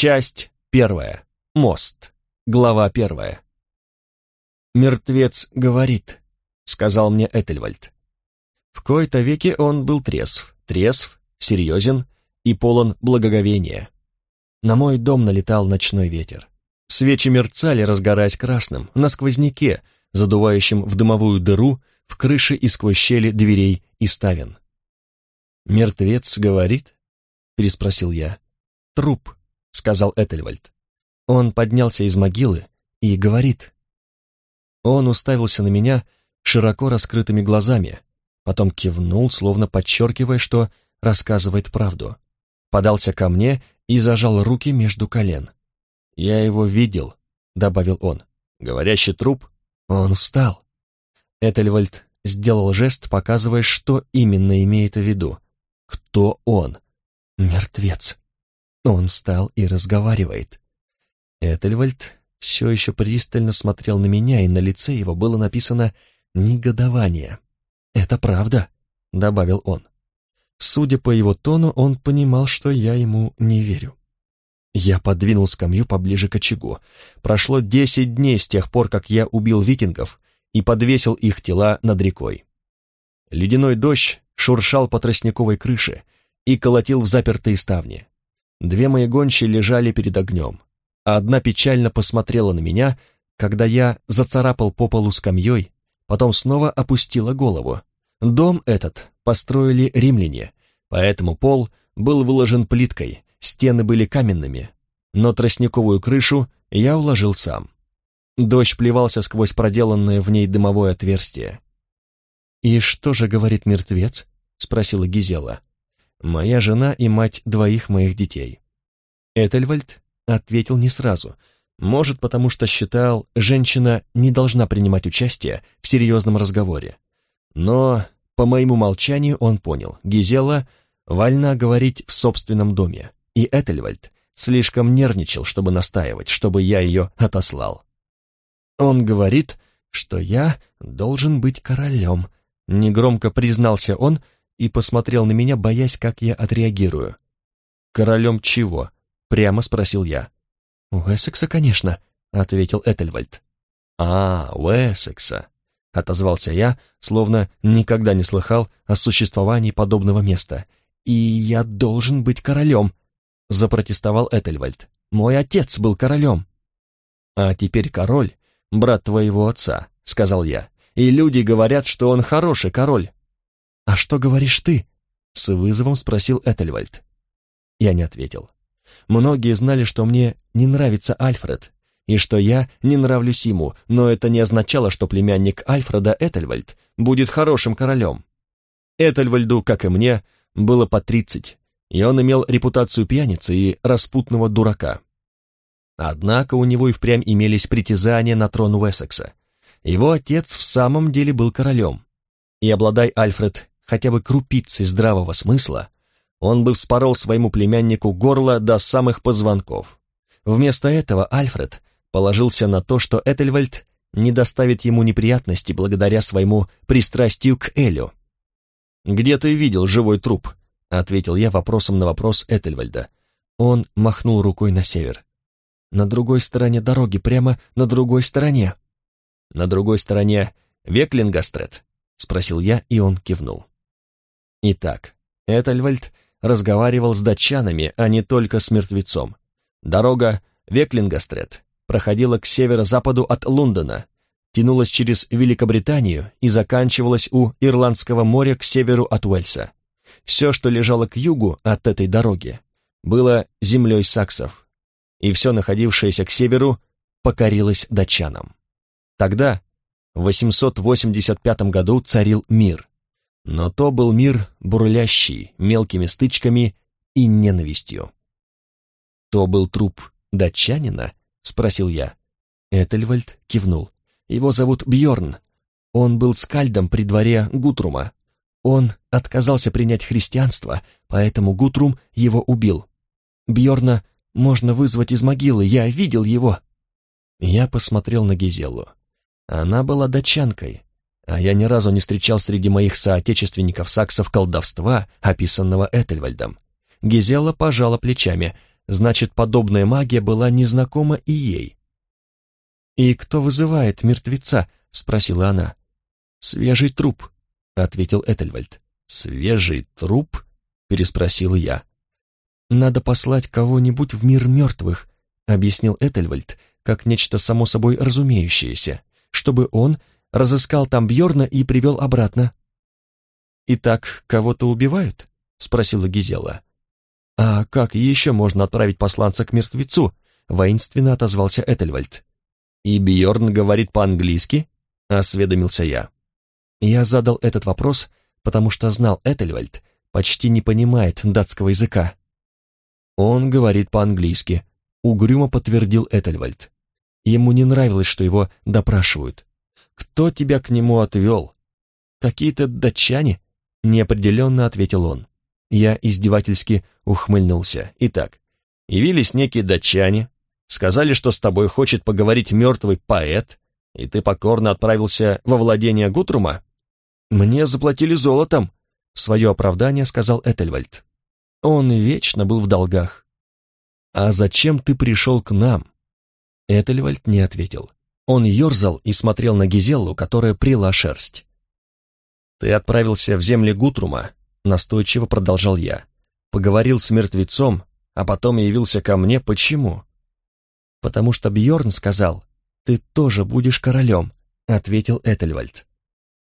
Часть первая. Мост. Глава первая. «Мертвец говорит», — сказал мне Этельвальд. В кои-то веки он был трезв, трезв, серьезен и полон благоговения. На мой дом налетал ночной ветер. Свечи мерцали, разгораясь красным, на сквозняке, задувающем в дымовую дыру в крыше и сквозь щели дверей и ставен. «Мертвец говорит?» — переспросил я. «Труп», — сказал Этельвальд. Он поднялся из могилы и говорит. Он уставился на меня широко раскрытыми глазами, потом кивнул, словно подчеркивая, что рассказывает правду. Подался ко мне и зажал руки между колен. «Я его видел», — добавил он. «Говорящий труп?» Он встал. Этельвальд сделал жест, показывая, что именно имеет в виду. Кто он? Мертвец. Он встал и разговаривает. Этельвальд все еще пристально смотрел на меня, и на лице его было написано «негодование». «Это правда», — добавил он. Судя по его тону, он понимал, что я ему не верю. Я подвинул скамью поближе к очагу. Прошло десять дней с тех пор, как я убил викингов и подвесил их тела над рекой. Ледяной дождь шуршал по тростниковой крыше и колотил в запертые ставни. Две мои гончие лежали перед огнем, а одна печально посмотрела на меня, когда я зацарапал по полу скамьей, потом снова опустила голову. Дом этот построили римляне, поэтому пол был выложен плиткой, стены были каменными, но тростниковую крышу я уложил сам. Дождь плевался сквозь проделанное в ней дымовое отверстие. «И что же говорит мертвец?» — спросила Гизела. «Моя жена и мать двоих моих детей». Этельвальд ответил не сразу. Может, потому что считал, женщина не должна принимать участие в серьезном разговоре. Но по моему молчанию он понял, Гизела вольна говорить в собственном доме, и Этельвальд слишком нервничал, чтобы настаивать, чтобы я ее отослал. Он говорит, что я должен быть королем, Негромко признался он и посмотрел на меня, боясь, как я отреагирую. «Королем чего?» — прямо спросил я. «Уэссекса, конечно», — ответил Этельвальд. «А, Уэссекса», — отозвался я, словно никогда не слыхал о существовании подобного места. «И я должен быть королем», — запротестовал Этельвальд. «Мой отец был королем». «А теперь король, брат твоего отца», — сказал я и люди говорят, что он хороший король. «А что говоришь ты?» — с вызовом спросил Этельвальд. Я не ответил. Многие знали, что мне не нравится Альфред, и что я не нравлюсь ему, но это не означало, что племянник Альфреда Этельвальд будет хорошим королем. Этельвальду, как и мне, было по тридцать, и он имел репутацию пьяницы и распутного дурака. Однако у него и впрямь имелись притязания на трон Уэссекса, его отец в самом деле был королем, и обладай Альфред хотя бы крупицей здравого смысла, он бы вспорол своему племяннику горло до самых позвонков. Вместо этого Альфред положился на то, что Этельвальд не доставит ему неприятности благодаря своему пристрастию к Элю. «Где ты видел живой труп?» — ответил я вопросом на вопрос Этельвальда. Он махнул рукой на север. «На другой стороне дороги, прямо на другой стороне», на другой стороне Веклингастрет?» — спросил я, и он кивнул. Итак, Этельвальд разговаривал с датчанами, а не только с мертвецом. Дорога Веклингастрет проходила к северо-западу от Лондона, тянулась через Великобританию и заканчивалась у Ирландского моря к северу от Уэльса. Все, что лежало к югу от этой дороги, было землей саксов, и все находившееся к северу покорилось датчанам. Тогда, в 885 году, царил мир. Но то был мир бурлящий, мелкими стычками и ненавистью. «То был труп датчанина?» — спросил я. Этельвальд кивнул. «Его зовут Бьорн. Он был скальдом при дворе Гутрума. Он отказался принять христианство, поэтому Гутрум его убил. Бьорна можно вызвать из могилы, я видел его». Я посмотрел на Гизеллу. Она была датчанкой, а я ни разу не встречал среди моих соотечественников саксов колдовства, описанного Этельвальдом. Гизела пожала плечами. Значит, подобная магия была незнакома и ей. «И кто вызывает мертвеца?» — спросила она. «Свежий труп», — ответил Этельвальд. «Свежий труп?» — переспросил я. «Надо послать кого-нибудь в мир мертвых», — объяснил Этельвальд, как нечто само собой разумеющееся, чтобы он разыскал там Бьорна и привел обратно. «Итак, кого-то убивают?» — спросила Гизела. «А как еще можно отправить посланца к мертвецу?» — воинственно отозвался Этельвальд. «И Бьорн говорит по-английски?» — осведомился я. Я задал этот вопрос, потому что знал Этельвальд почти не понимает датского языка. «Он говорит по-английски», — угрюмо подтвердил Этельвальд. Ему не нравилось, что его допрашивают. «Кто тебя к нему отвел?» «Какие-то датчане?» — неопределенно ответил он. Я издевательски ухмыльнулся. «Итак, явились некие датчане, сказали, что с тобой хочет поговорить мертвый поэт, и ты покорно отправился во владение Гутрума?» «Мне заплатили золотом», — свое оправдание сказал Этельвальд. Он вечно был в долгах. «А зачем ты пришел к нам?» Этельвальд не ответил. Он ерзал и смотрел на Гизеллу, которая прила шерсть. «Ты отправился в земли Гутрума», — настойчиво продолжал я. «Поговорил с мертвецом, а потом явился ко мне. Почему?» «Потому что Бьорн сказал, ты тоже будешь королем», — ответил Этельвальд.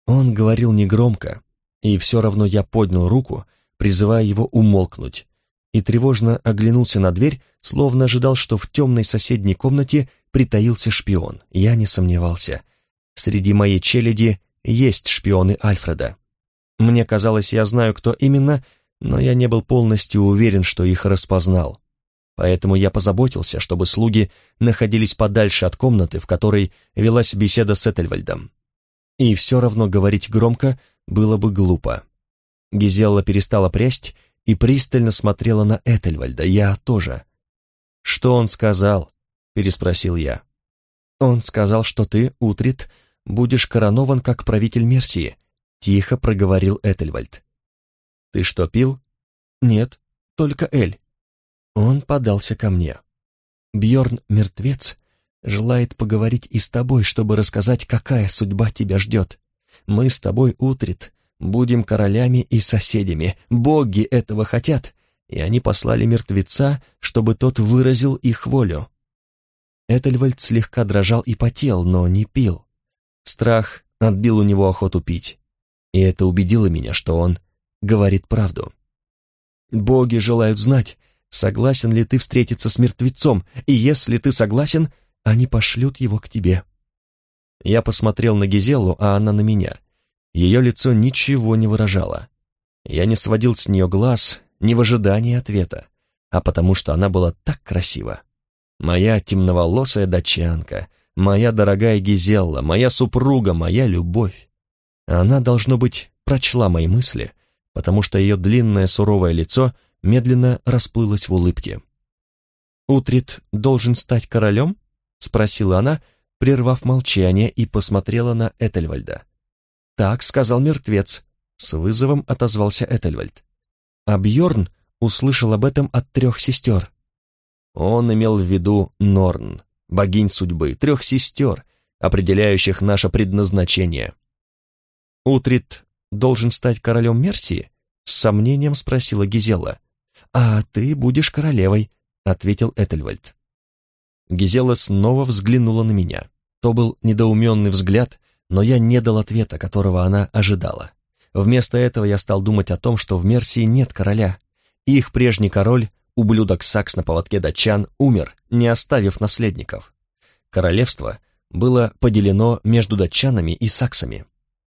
Он говорил негромко, и все равно я поднял руку, призывая его умолкнуть, и тревожно оглянулся на дверь, словно ожидал, что в темной соседней комнате притаился шпион. Я не сомневался. Среди моей челяди есть шпионы Альфреда. Мне казалось, я знаю, кто именно, но я не был полностью уверен, что их распознал. Поэтому я позаботился, чтобы слуги находились подальше от комнаты, в которой велась беседа с Этельвальдом. И все равно говорить громко было бы глупо. Гизелла перестала прясть и пристально смотрела на Этельвальда, я тоже. «Что он сказал?» — переспросил я. «Он сказал, что ты, Утрит, будешь коронован как правитель Мерсии», — тихо проговорил Этельвальд. «Ты что, пил?» «Нет, только Эль». Он подался ко мне. Бьорн мертвец желает поговорить и с тобой, чтобы рассказать, какая судьба тебя ждет. Мы с тобой, Утрит, будем королями и соседями. Боги этого хотят, и они послали мертвеца, чтобы тот выразил их волю. Этельвальд слегка дрожал и потел, но не пил. Страх отбил у него охоту пить, и это убедило меня, что он говорит правду. «Боги желают знать, согласен ли ты встретиться с мертвецом, и если ты согласен, они пошлют его к тебе». Я посмотрел на Гизеллу, а она на меня. Ее лицо ничего не выражало. Я не сводил с нее глаз не в ожидании ответа, а потому что она была так красива. Моя темноволосая датчанка, моя дорогая Гизелла, моя супруга, моя любовь. Она, должно быть, прочла мои мысли, потому что ее длинное суровое лицо медленно расплылось в улыбке. «Утрит должен стать королем?» — спросила она, прервав молчание, и посмотрела на Этельвальда. «Так», — сказал мертвец, — с вызовом отозвался Этельвальд. А Бьорн услышал об этом от трех сестер. Он имел в виду Норн, богинь судьбы, трех сестер, определяющих наше предназначение. «Утрит должен стать королем Мерсии?» — с сомнением спросила Гизела. «А ты будешь королевой», — ответил Этельвальд. Гизела снова взглянула на меня. То был недоуменный взгляд, но я не дал ответа, которого она ожидала. Вместо этого я стал думать о том, что в Мерсии нет короля. Их прежний король, ублюдок Сакс на поводке датчан, умер, не оставив наследников. Королевство было поделено между датчанами и саксами.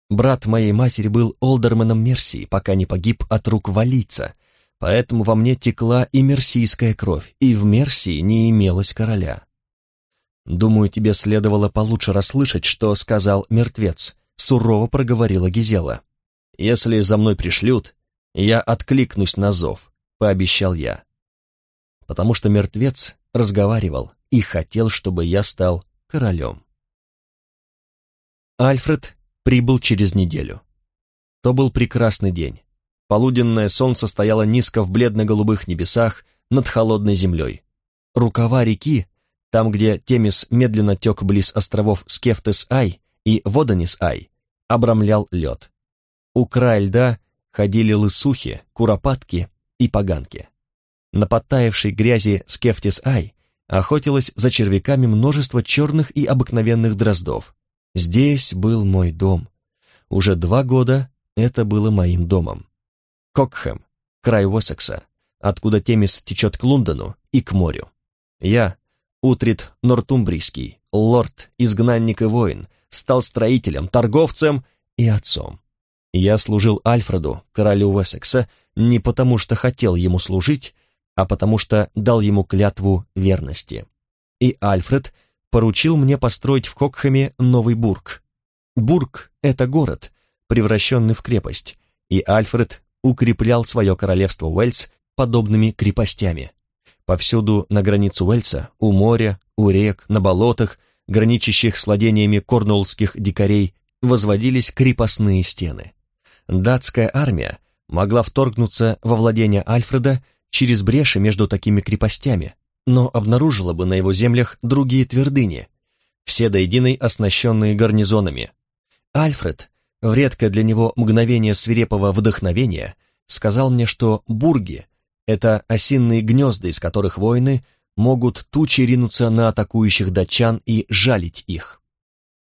Брат моей матери был олдерменом Мерсии, пока не погиб от рук валийца, поэтому во мне текла и мерсийская кровь, и в Мерсии не имелось короля. «Думаю, тебе следовало получше расслышать, что сказал мертвец», — сурово проговорила Гизела. «Если за мной пришлют, я откликнусь на зов», — пообещал я. Потому что мертвец разговаривал и хотел, чтобы я стал королем. Альфред прибыл через неделю. То был прекрасный день. Полуденное солнце стояло низко в бледно-голубых небесах над холодной землей. Рукава реки, там, где Темис медленно тек близ островов Скефтес-Ай и Водонис-Ай, обрамлял лед. У края льда ходили лысухи, куропатки и поганки. На подтаявшей грязи Скефтис-Ай охотилось за червяками множество черных и обыкновенных дроздов. Здесь был мой дом. Уже два года это было моим домом. Кокхэм, край Уэссекса, откуда Темис течет к Лондону и к морю. Я, Утрит Нортумбрийский, лорд, изгнанник и воин, стал строителем, торговцем и отцом. Я служил Альфреду, королю Уэссекса, не потому что хотел ему служить, а потому что дал ему клятву верности. И Альфред поручил мне построить в Кокхэме новый бург. Бург — это город, превращенный в крепость, и Альфред укреплял свое королевство Уэльс подобными крепостями. Повсюду на границу Уэльса, у моря, у рек, на болотах, граничащих с владениями корнуоллских дикарей, возводились крепостные стены. Датская армия могла вторгнуться во владение Альфреда через бреши между такими крепостями, но обнаружила бы на его землях другие твердыни, все до единой оснащенные гарнизонами. Альфред, в редкое для него мгновение свирепого вдохновения, сказал мне, что бурги — это осинные гнезда, из которых воины могут тучи ринуться на атакующих датчан и жалить их.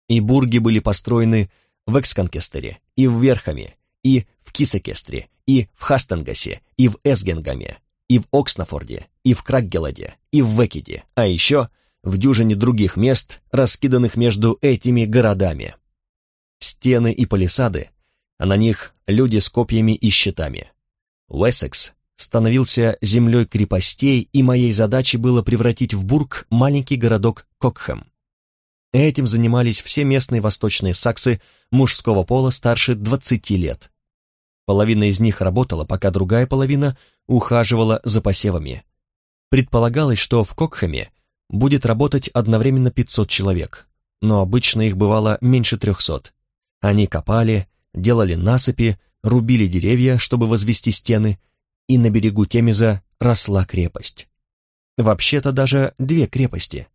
И бурги были построены в Эксканкестере и в Верхаме, и в Кисекестре, и в Хастенгасе, и в Эсгенгаме, и в Окснафорде, и в Кракгеладе, и в Векиде, а еще в дюжине других мест, раскиданных между этими городами. Стены и палисады, а на них люди с копьями и щитами. Уэссекс становился землей крепостей, и моей задачей было превратить в Бург маленький городок Кокхэм. Этим занимались все местные восточные саксы мужского пола старше 20 лет. Половина из них работала, пока другая половина ухаживала за посевами. Предполагалось, что в Кокхэме будет работать одновременно 500 человек, но обычно их бывало меньше 300. Они копали, делали насыпи, рубили деревья, чтобы возвести стены, и на берегу Темеза росла крепость. Вообще-то даже две крепости.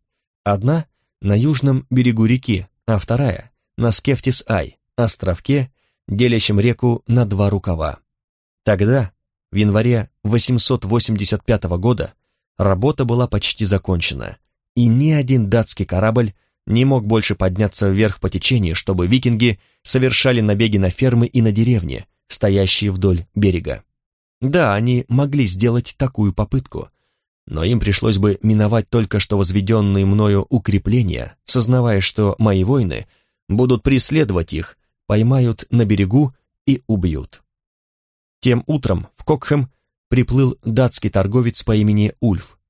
Одна на южном берегу реки, а вторая на Скефтис-Ай, островке, делящем реку на два рукава. Тогда, в январе 885 года, работа была почти закончена, и ни один датский корабль не мог больше подняться вверх по течению, чтобы викинги совершали набеги на фермы и на деревни, стоящие вдоль берега. Да, они могли сделать такую попытку, но им пришлось бы миновать только что возведенные мною укрепления, сознавая, что мои воины будут преследовать их, поймают на берегу и убьют. Тем утром в Кокхэм приплыл датский торговец по имени Ульф.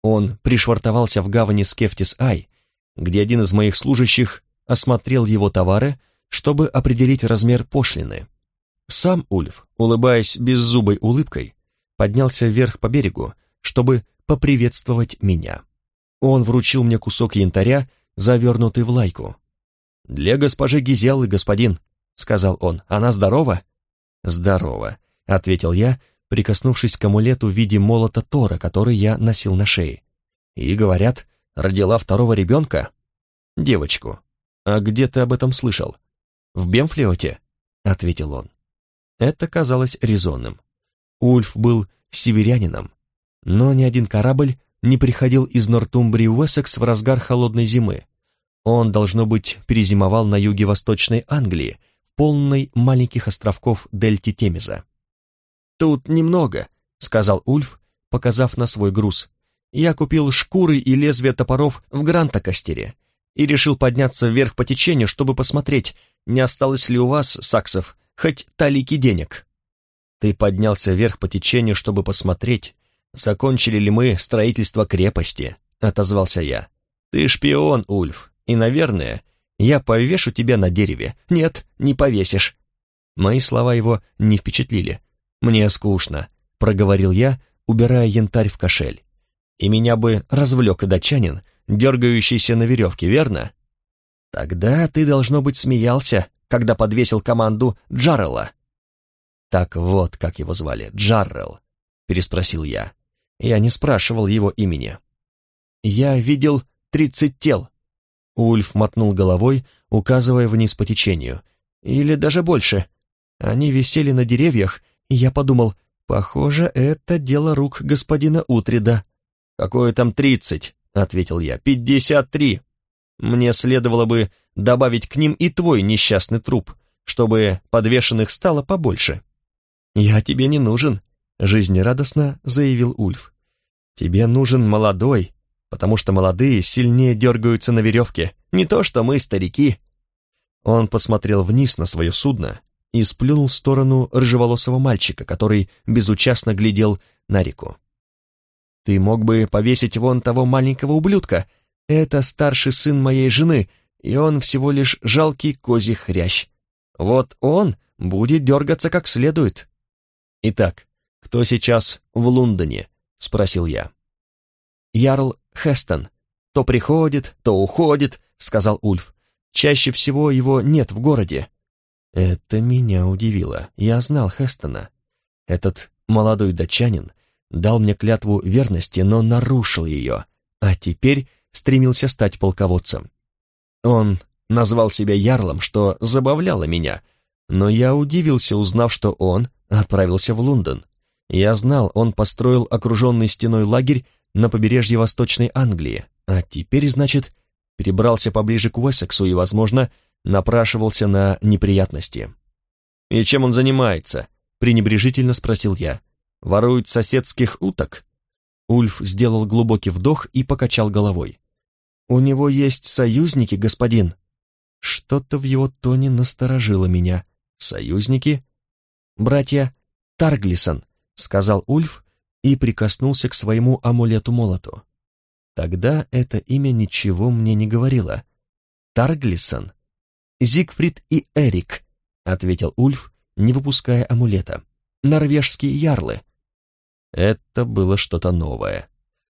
Он пришвартовался в гавани Скефтис-Ай, где один из моих служащих осмотрел его товары, чтобы определить размер пошлины. Сам Ульф, улыбаясь беззубой улыбкой, поднялся вверх по берегу, чтобы поприветствовать меня. Он вручил мне кусок янтаря, завернутый в лайку. «Для госпожи Гизелы, господин», — сказал он, — «она здорова?» «Здорова», — ответил я, прикоснувшись к амулету в виде молота Тора, который я носил на шее. «И, говорят, родила второго ребенка?» «Девочку». «А где ты об этом слышал?» «В Бемфлиоте», — ответил он. Это казалось резонным. Ульф был северянином, но ни один корабль не приходил из Нортумбрии в Уэссекс в разгар холодной зимы. Он, должно быть, перезимовал на юге Восточной Англии, полной маленьких островков дельте Темеза. «Тут немного», — сказал Ульф, показав на свой груз. «Я купил шкуры и лезвия топоров в Грантокастере и решил подняться вверх по течению, чтобы посмотреть, не осталось ли у вас, саксов, хоть талики денег». «Ты поднялся вверх по течению, чтобы посмотреть, закончили ли мы строительство крепости», — отозвался я. «Ты шпион, Ульф, и, наверное, я повешу тебя на дереве. Нет, не повесишь». Мои слова его не впечатлили. «Мне скучно», — проговорил я, убирая янтарь в кошель. «И меня бы развлек датчанин, дергающийся на веревке, верно?» «Тогда ты, должно быть, смеялся, когда подвесил команду Джаррелла». «Так вот, как его звали, Джаррелл», — переспросил я. Я не спрашивал его имени. «Я видел тридцать тел». Ульф мотнул головой, указывая вниз по течению. «Или даже больше. Они висели на деревьях, и я подумал, похоже, это дело рук господина Утрида». «Какое там тридцать?» — ответил я. «Пятьдесят три. Мне следовало бы добавить к ним и твой несчастный труп, чтобы подвешенных стало побольше». «Я тебе не нужен», — жизнерадостно заявил Ульф. «Тебе нужен молодой, потому что молодые сильнее дергаются на веревке, не то что мы, старики». Он посмотрел вниз на свое судно и сплюнул в сторону рыжеволосого мальчика, который безучастно глядел на реку. «Ты мог бы повесить вон того маленького ублюдка. Это старший сын моей жены, и он всего лишь жалкий козий хрящ. Вот он будет дергаться как следует». «Итак, кто сейчас в Лондоне?» — спросил я. «Ярл Хестон. То приходит, то уходит», — сказал Ульф. «Чаще всего его нет в городе». Это меня удивило. Я знал Хестона. Этот молодой датчанин дал мне клятву верности, но нарушил ее, а теперь стремился стать полководцем. Он назвал себя ярлом, что забавляло меня, но я удивился, узнав, что он отправился в Лондон. Я знал, он построил окруженный стеной лагерь на побережье Восточной Англии, а теперь, значит, перебрался поближе к Уэссексу и, возможно, напрашивался на неприятности. «И чем он занимается?» — пренебрежительно спросил я. «Ворует соседских уток?» Ульф сделал глубокий вдох и покачал головой. «У него есть союзники, господин». Что-то в его тоне насторожило меня. «Союзники?» «Братья Тарглисон», — сказал Ульф и прикоснулся к своему амулету-молоту. Тогда это имя ничего мне не говорило. «Тарглисон?» «Зигфрид и Эрик», — ответил Ульф, не выпуская амулета. «Норвежские ярлы». Это было что-то новое.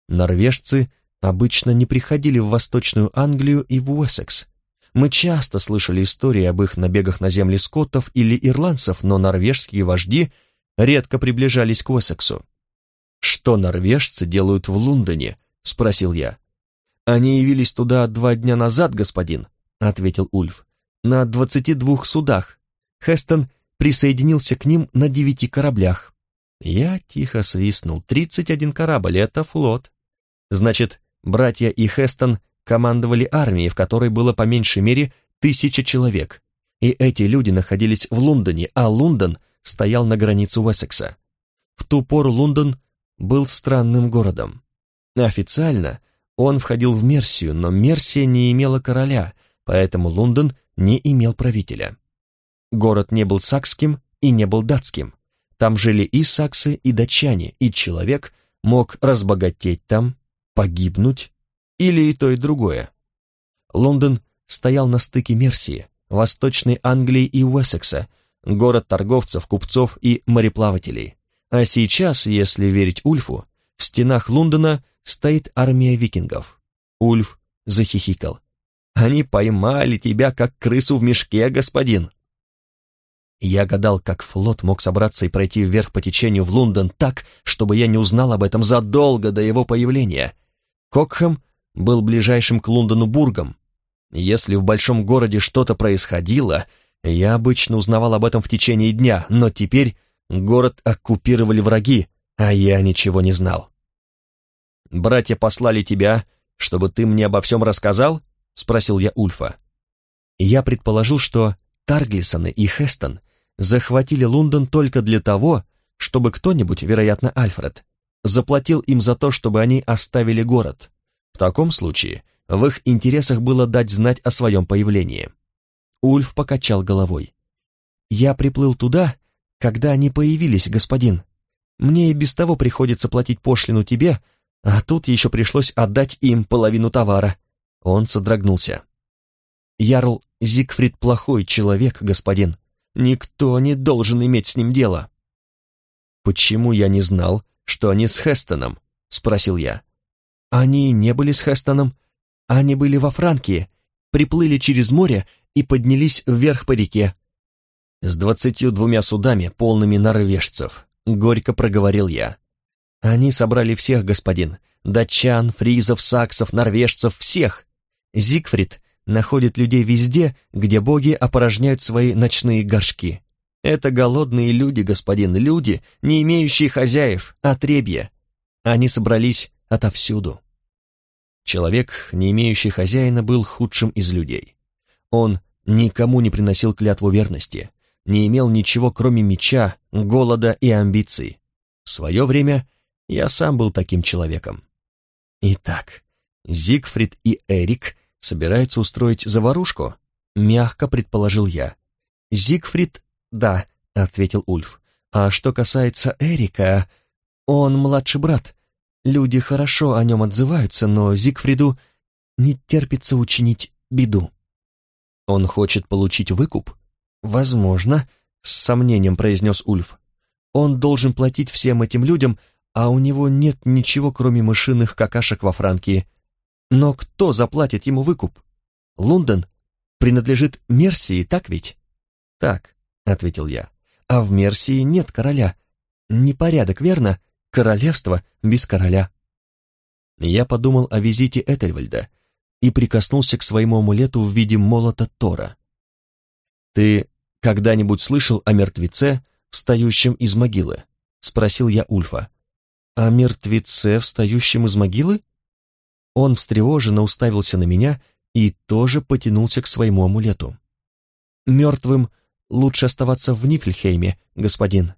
Норвежцы обычно не приходили в Восточную Англию и в Уэссекс. Мы часто слышали истории об их набегах на земли скоттов или ирландцев, но норвежские вожди редко приближались к Уэссексу. «Что норвежцы делают в Лондоне?» — спросил я. «Они явились туда два дня назад, господин», — ответил Ульф, — «на двадцати двух судах. Хестон присоединился к ним на девяти кораблях». Я тихо свистнул. «Тридцать один корабль — это флот». Значит, братья и Хестон командовали армией, в которой было по меньшей мере тысяча человек. И эти люди находились в Лондоне, а Лондон стоял на границе Уэссекса. В ту пору Лондон был странным городом. Официально он входил в Мерсию, но Мерсия не имела короля, поэтому Лондон не имел правителя. Город не был сакским и не был датским. Там жили и саксы, и датчане, и человек мог разбогатеть там, погибнуть или и то, и другое. Лондон стоял на стыке Мерсии, Восточной Англии и Уэссекса, город торговцев, купцов и мореплавателей. А сейчас, если верить Ульфу, в стенах Лондона стоит армия викингов. Ульф захихикал. «Они поймали тебя, как крысу в мешке, господин!» Я гадал, как флот мог собраться и пройти вверх по течению в Лондон так, чтобы я не узнал об этом задолго до его появления. Кокхэм был ближайшим к Лондону бургом. Если в большом городе что-то происходило, я обычно узнавал об этом в течение дня, но теперь город оккупировали враги, а я ничего не знал. «Братья послали тебя, чтобы ты мне обо всем рассказал?» — спросил я Ульфа. Я предположил, что Тарглисоны и Хестон захватили Лондон только для того, чтобы кто-нибудь, вероятно, Альфред, заплатил им за то, чтобы они оставили город. В таком случае в их интересах было дать знать о своем появлении. Ульф покачал головой. «Я приплыл туда, когда они появились, господин. Мне и без того приходится платить пошлину тебе, а тут еще пришлось отдать им половину товара». Он содрогнулся. «Ярл Зигфрид плохой человек, господин. Никто не должен иметь с ним дело». «Почему я не знал, что они с Хестоном?» — спросил я. «Они не были с Хестоном. Они были во Франкии, приплыли через море и поднялись вверх по реке с двадцатью двумя судами, полными норвежцев», — горько проговорил я. Они собрали всех, господин. Датчан, фризов, саксов, норвежцев, всех. Зигфрид находит людей везде, где боги опорожняют свои ночные горшки. Это голодные люди, господин, люди, не имеющие хозяев, отребья. Они собрались отовсюду. Человек, не имеющий хозяина, был худшим из людей. Он никому не приносил клятву верности, не имел ничего, кроме меча, голода и амбиций. В свое время я сам был таким человеком. Итак, Зигфрид и Эрик собираются устроить заварушку? Мягко предположил я. Зигфрид, да, ответил Ульф. А что касается Эрика, он младший брат. Люди хорошо о нем отзываются, но Зигфриду не терпится учинить беду. Он хочет получить выкуп? Возможно, с сомнением произнес Ульф. Он должен платить всем этим людям, а у него нет ничего, кроме мышиных какашек во Франкии. Но кто заплатит ему выкуп? Лондон принадлежит Мерсии, так ведь? Так, ответил я. А в Мерсии нет короля. Непорядок, верно? Королевство без короля. Я подумал о визите Этельвальда и прикоснулся к своему амулету в виде молота Тора. «Ты когда-нибудь слышал о мертвеце, встающем из могилы?» — спросил я Ульфа. «О мертвеце, встающем из могилы?» Он встревоженно уставился на меня и тоже потянулся к своему амулету. «Мертвым лучше оставаться в Нифльхейме, господин.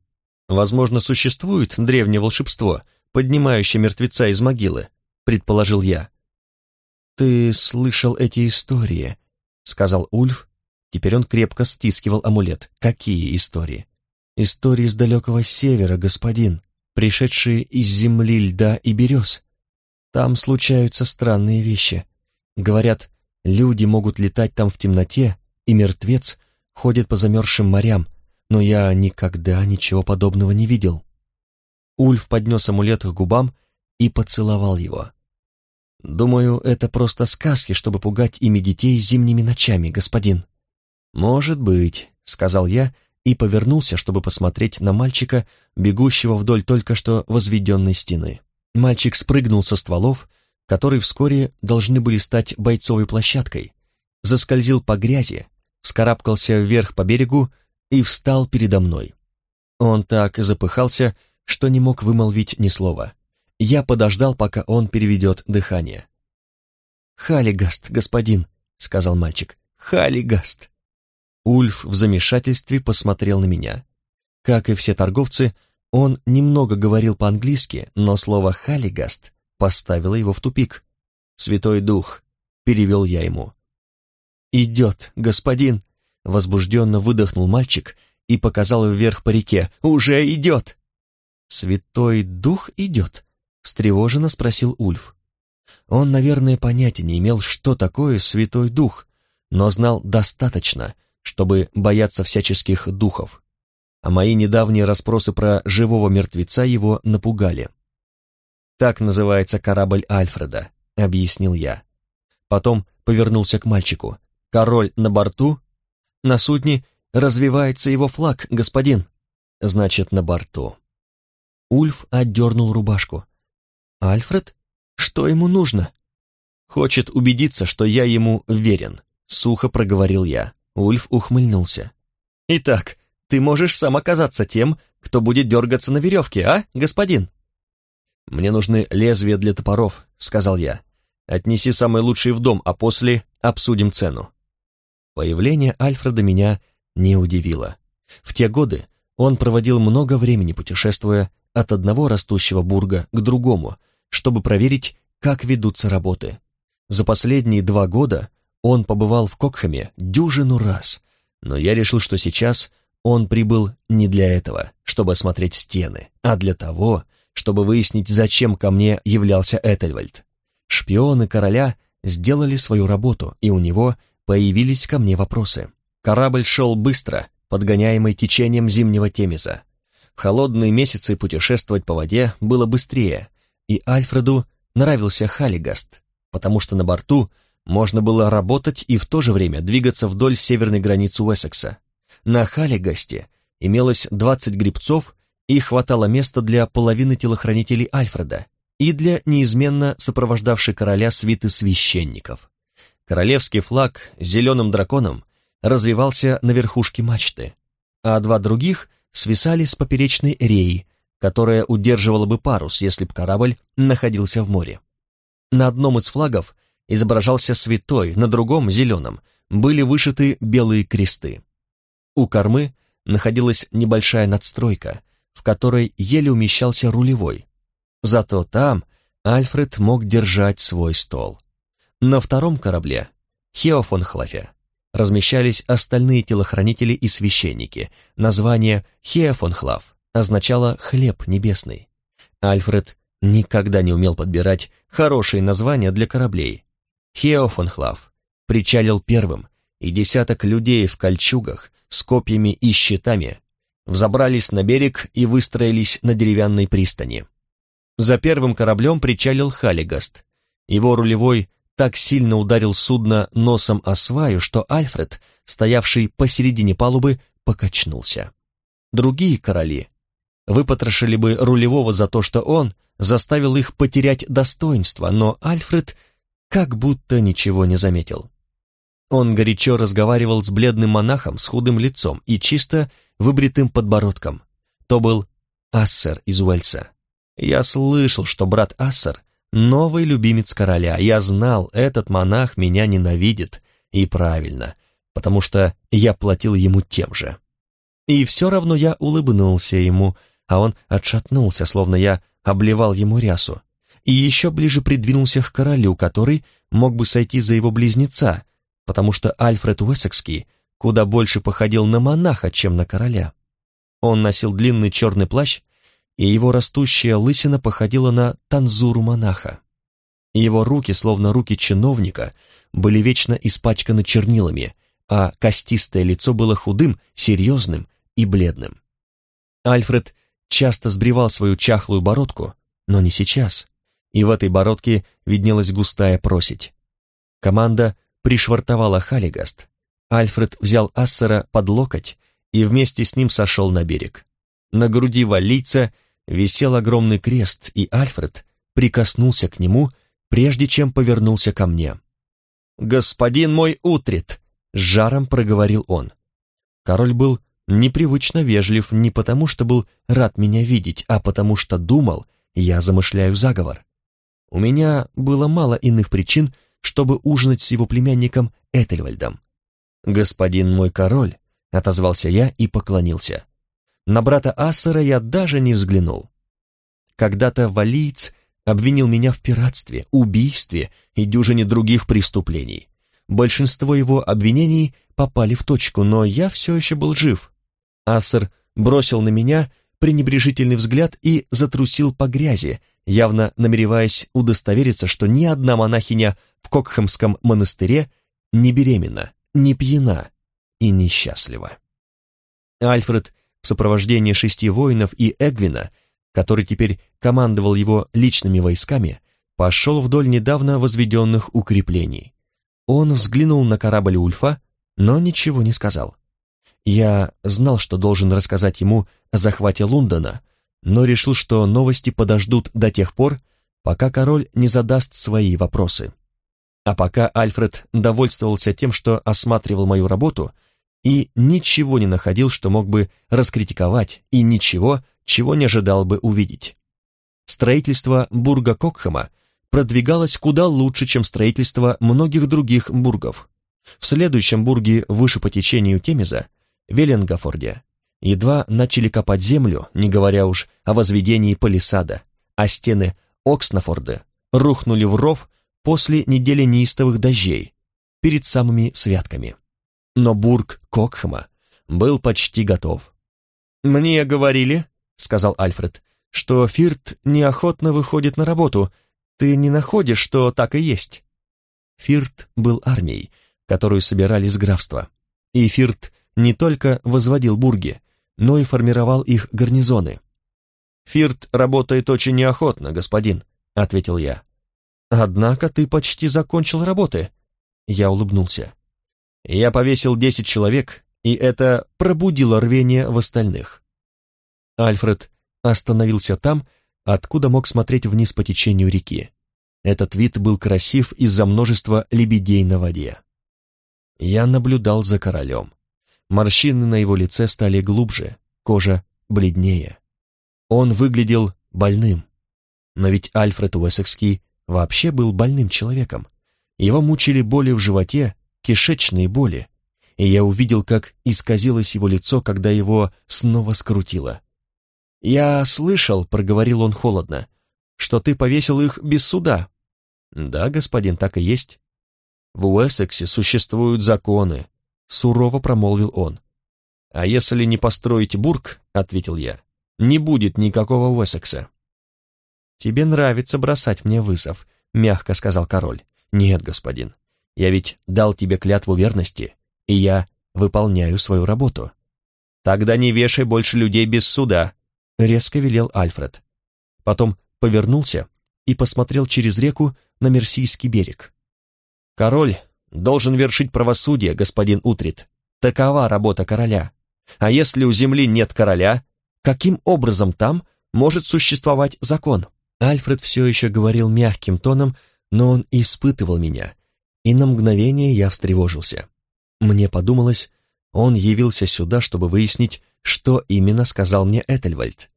Возможно, существует древнее волшебство, поднимающее мертвеца из могилы», — предположил я. «Ты слышал эти истории», — сказал Ульф. Теперь он крепко стискивал амулет. «Какие истории?» «Истории с далекого севера, господин, пришедшие из земли льда и берез. Там случаются странные вещи. Говорят, люди могут летать там в темноте, и мертвец ходит по замерзшим морям, но я никогда ничего подобного не видел. Ульф поднес амулет к губам и поцеловал его. «Думаю, это просто сказки, чтобы пугать ими детей зимними ночами, господин». «Может быть», — сказал я и повернулся, чтобы посмотреть на мальчика, бегущего вдоль только что возведенной стены. Мальчик спрыгнул со стволов, которые вскоре должны были стать бойцовой площадкой, заскользил по грязи, вскарабкался вверх по берегу и встал передо мной. Он так запыхался, что не мог вымолвить ни слова. Я подождал, пока он переведет дыхание. «Халигаст, господин», — сказал мальчик, — «Халигаст». Ульф в замешательстве посмотрел на меня. Как и все торговцы, он немного говорил по-английски, но слово «халигаст» поставило его в тупик. «Святой Дух», — перевел я ему. «Идет, господин», — возбужденно выдохнул мальчик и показал вверх по реке. «Уже идет!» «Святой Дух идет?» — встревоженно спросил Ульф. Он, наверное, понятия не имел, что такое Святой Дух, но знал достаточно, чтобы бояться всяческих духов а мои недавние расспросы про живого мертвеца его напугали. «Так называется корабль Альфреда», — объяснил я. Потом повернулся к мальчику. «Король на борту? На судне развивается его флаг, господин». «Значит, на борту». Ульф отдернул рубашку. «Альфред? Что ему нужно?» «Хочет убедиться, что я ему верен», — сухо проговорил я. Ульф ухмыльнулся. «Итак, ты можешь сам оказаться тем, кто будет дергаться на веревке, а, господин?» «Мне нужны лезвия для топоров», — сказал я. «Отнеси самые лучшие в дом, а после обсудим цену». Появление Альфреда меня не удивило. В те годы он проводил много времени путешествуя от одного растущего бурга к другому, чтобы проверить, как ведутся работы. За последние два года он побывал в Кокхаме дюжину раз, но я решил, что сейчас он прибыл не для этого, чтобы осмотреть стены, а для того, чтобы выяснить, зачем ко мне являлся Этельвальд. Шпионы короля сделали свою работу, и у него появились ко мне вопросы. Корабль шел быстро, подгоняемый течением зимнего Темеза. В холодные месяцы путешествовать по воде было быстрее, и Альфреду нравился Халигаст, потому что на борту можно было работать и в то же время двигаться вдоль северной границы Уэссекса. На Халигасте имелось 20 грибцов и хватало места для половины телохранителей Альфреда и для неизменно сопровождавшей короля свиты священников. Королевский флаг с зеленым драконом развивался на верхушке мачты, а два других свисали с поперечной реи, которая удерживала бы парус, если б корабль находился в море. На одном из флагов изображался святой, на другом, зеленом, были вышиты белые кресты. У кормы находилась небольшая надстройка, в которой еле умещался рулевой. Зато там Альфред мог держать свой стол. На втором корабле, Хеофонхлафе, размещались остальные телохранители и священники. Название Хеофонхлав означало «хлеб небесный». Альфред никогда не умел подбирать хорошие названия для кораблей. Хеофонхлав причалил первым, и десяток людей в кольчугах с копьями и щитами взобрались на берег и выстроились на деревянной пристани. За первым кораблем причалил Халигаст. Его рулевой так сильно ударил судно носом о сваю, что Альфред, стоявший посередине палубы, покачнулся. Другие короли выпотрошили бы рулевого за то, что он заставил их потерять достоинство, но Альфред как будто ничего не заметил. Он горячо разговаривал с бледным монахом с худым лицом и чисто выбритым подбородком. То был Ассер из Уэльса. Я слышал, что брат Ассер — новый любимец короля. Я знал, этот монах меня ненавидит. И правильно, потому что я платил ему тем же. И все равно я улыбнулся ему, а он отшатнулся, словно я обливал ему рясу, и еще ближе придвинулся к королю, который мог бы сойти за его близнеца, потому что Альфред Уэссекский куда больше походил на монаха, чем на короля. Он носил длинный черный плащ, и его растущая лысина походила на танзуру монаха. Его руки, словно руки чиновника, были вечно испачканы чернилами, а костистое лицо было худым, серьезным и бледным. Альфред часто сбривал свою чахлую бородку, но не сейчас, и в этой бородке виднелась густая просить. Команда пришвартовала Халигаст. Альфред взял Ассера под локоть и вместе с ним сошел на берег. На груди валийца висел огромный крест, и Альфред прикоснулся к нему, прежде чем повернулся ко мне. «Господин мой Утрит!» — с жаром проговорил он. Король был непривычно вежлив не потому, что был рад меня видеть, а потому что думал, я замышляю заговор. У меня было мало иных причин, чтобы ужинать с его племянником Этельвальдом. «Господин мой король», — отозвался я и поклонился. На брата Ассера я даже не взглянул. Когда-то валиец обвинил меня в пиратстве, убийстве и дюжине других преступлений. Большинство его обвинений попали в точку, но я все еще был жив. Ассер бросил на меня пренебрежительный взгляд и затрусил по грязи, явно намереваясь удостовериться, что ни одна монахиня в Кокхэмском монастыре не беременна, не пьяна и несчастлива. Альфред в сопровождении шести воинов и Эгвина, который теперь командовал его личными войсками, пошел вдоль недавно возведенных укреплений. Он взглянул на корабль Ульфа, но ничего не сказал. Я знал, что должен рассказать ему о захвате Лондона, но решил, что новости подождут до тех пор, пока король не задаст свои вопросы. А пока Альфред довольствовался тем, что осматривал мою работу, и ничего не находил, что мог бы раскритиковать, и ничего, чего не ожидал бы увидеть. Строительство бурга Кокхэма продвигалось куда лучше, чем строительство многих других бургов. В следующем бурге выше по течению Темеза Веллингафорде едва начали копать землю, не говоря уж о возведении палисада, а стены Окснафорда рухнули в ров после недели неистовых дождей, перед самыми святками. Но бург Кокхема был почти готов. «Мне говорили», — сказал Альфред, — «что Фирт неохотно выходит на работу. Ты не находишь, что так и есть?» Фирт был армией, которую собирали с графства, и Фирт не только возводил бурги, но и формировал их гарнизоны. «Фирт работает очень неохотно, господин», — ответил я. «Однако ты почти закончил работы», — я улыбнулся. «Я повесил десять человек, и это пробудило рвение в остальных». Альфред остановился там, откуда мог смотреть вниз по течению реки. Этот вид был красив из-за множества лебедей на воде. Я наблюдал за королем. Морщины на его лице стали глубже, кожа бледнее. Он выглядел больным. Но ведь Альфред Уэссекский вообще был больным человеком. Его мучили боли в животе, кишечные боли, и я увидел, как исказилось его лицо, когда его снова скрутило. «Я слышал», — проговорил он холодно, — «что ты повесил их без суда». «Да, господин, так и есть». «В Уэссексе существуют законы», — сурово промолвил он. «А если не построить бург, — ответил я, — не будет никакого Уэссекса». «Тебе нравится бросать мне вызов», — мягко сказал король. «Нет, господин, я ведь дал тебе клятву верности, и я выполняю свою работу». «Тогда не вешай больше людей без суда», — резко велел Альфред. Потом повернулся и посмотрел через реку на Мерсийский берег. «Король должен вершить правосудие, господин Утрит. Такова работа короля. А если у земли нет короля, каким образом там может существовать закон?» Альфред все еще говорил мягким тоном, но он испытывал меня, и на мгновение я встревожился. Мне подумалось, он явился сюда, чтобы выяснить, что именно сказал мне Этельвальд.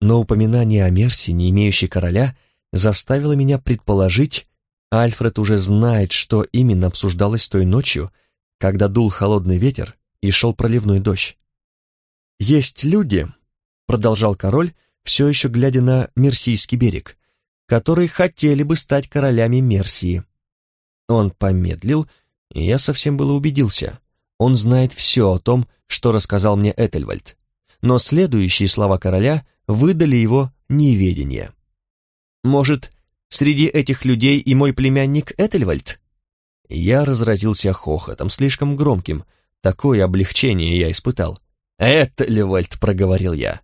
Но упоминание о Мерсе, не имеющей короля, заставило меня предположить, Альфред уже знает, что именно обсуждалось той ночью, когда дул холодный ветер и шел проливной дождь. «Есть люди», — продолжал король, все еще глядя на Мерсийский берег, которые хотели бы стать королями Мерсии. Он помедлил, и я совсем было убедился. Он знает все о том, что рассказал мне Этельвальд. Но следующие слова короля выдали его неведение. «Может, среди этих людей и мой племянник Этельвальд?» Я разразился хохотом, слишком громким. Такое облегчение я испытал. «Этельвальд», — проговорил я.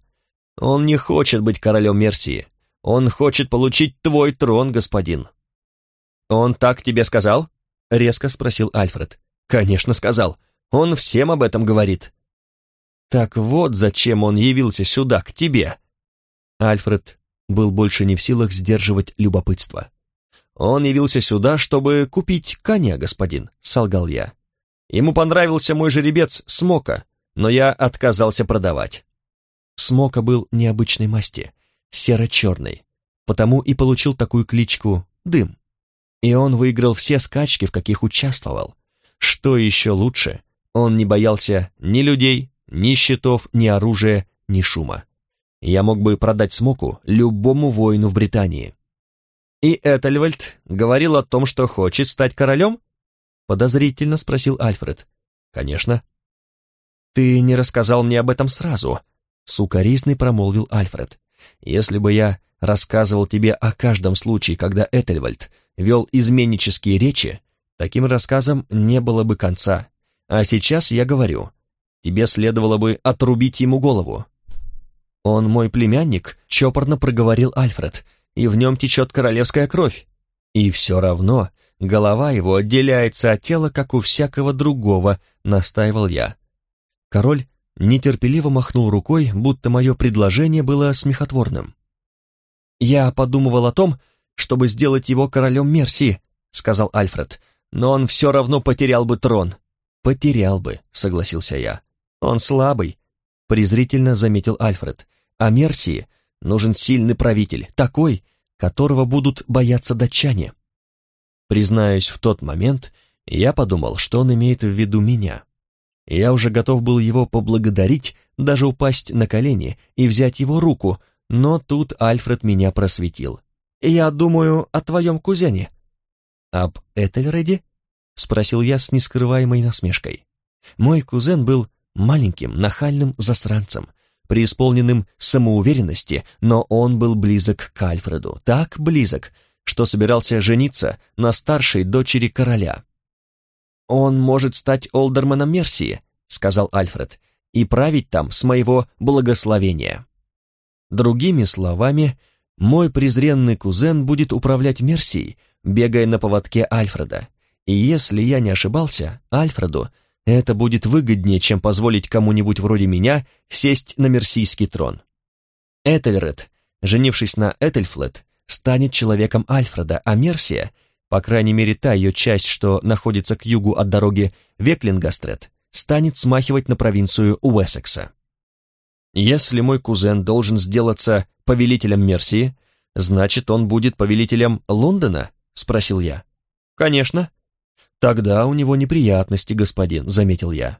«Он не хочет быть королем Мерсии. Он хочет получить твой трон, господин». «Он так тебе сказал?» — резко спросил Альфред. «Конечно, сказал. Он всем об этом говорит». «Так вот, зачем он явился сюда, к тебе?» Альфред был больше не в силах сдерживать любопытство. «Он явился сюда, чтобы купить коня, господин», — солгал я. «Ему понравился мой жеребец Смока, но я отказался продавать». Смока был необычной масти, серо-черный, потому и получил такую кличку «Дым». И он выиграл все скачки, в каких участвовал. Что еще лучше, он не боялся ни людей, ни щитов, ни оружия, ни шума. Я мог бы продать Смоку любому воину в Британии. И Этельвальд говорил о том, что хочет стать королем? Подозрительно спросил Альфред. Конечно. Ты не рассказал мне об этом сразу, сукоризный промолвил Альфред. Если бы я рассказывал тебе о каждом случае, когда Этельвальд вел изменнические речи, таким рассказам не было бы конца. А сейчас я говорю, тебе следовало бы отрубить ему голову. Он мой племянник, чопорно проговорил Альфред, и в нем течет королевская кровь. И все равно голова его отделяется от тела, как у всякого другого, настаивал я. Король нетерпеливо махнул рукой, будто мое предложение было смехотворным. «Я подумывал о том, чтобы сделать его королем Мерси», — сказал Альфред, «но он все равно потерял бы трон». «Потерял бы», — согласился я. «Он слабый», — презрительно заметил Альфред, «а Мерсии нужен сильный правитель, такой, которого будут бояться датчане». Признаюсь, в тот момент я подумал, что он имеет в виду меня. Я уже готов был его поблагодарить, даже упасть на колени и взять его руку, но тут Альфред меня просветил. «Я думаю о твоем кузене». «Об Этельреде?» — спросил я с нескрываемой насмешкой. Мой кузен был маленьким, нахальным засранцем, преисполненным самоуверенности, но он был близок к Альфреду, так близок, что собирался жениться на старшей дочери короля. «Он может стать Олдерманом Мерсии», — сказал Альфред, «и править там с моего благословения». Другими словами, мой презренный кузен будет управлять Мерсией, бегая на поводке Альфреда. И если я не ошибался, Альфреду это будет выгоднее, чем позволить кому-нибудь вроде меня сесть на мерсийский трон. Этельред, женившись на Этельфлет, станет человеком Альфреда, а Мерсия, по крайней мере та ее часть, что находится к югу от дороги Веклингастрет, станет смахивать на провинцию Уэссекса. Если мой кузен должен сделаться повелителем Мерсии, значит, он будет повелителем Лондона? Спросил я. Конечно. Тогда у него неприятности, господин, заметил я.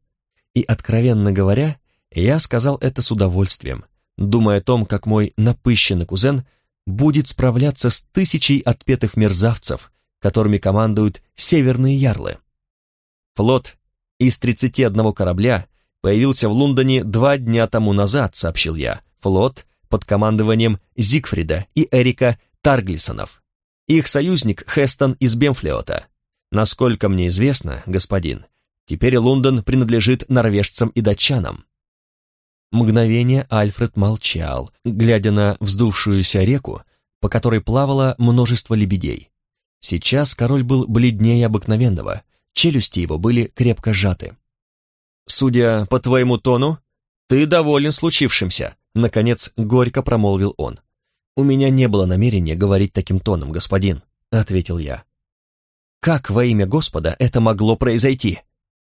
И, откровенно говоря, я сказал это с удовольствием, думая о том, как мой напыщенный кузен будет справляться с тысячей отпетых мерзавцев, которыми командуют северные ярлы. Флот из 31 корабля появился в Лондоне два дня тому назад, сообщил я. Флот под командованием Зигфрида и Эрика Тарглисонов. Их союзник Хестон из Бемфлеота. Насколько мне известно, господин, теперь Лондон принадлежит норвежцам и датчанам. Мгновение Альфред молчал, глядя на вздувшуюся реку, по которой плавало множество лебедей. Сейчас король был бледнее обыкновенного, челюсти его были крепко сжаты. «Судя по твоему тону, ты доволен случившимся», — наконец горько промолвил он. «У меня не было намерения говорить таким тоном, господин», — ответил я. «Как во имя Господа это могло произойти?»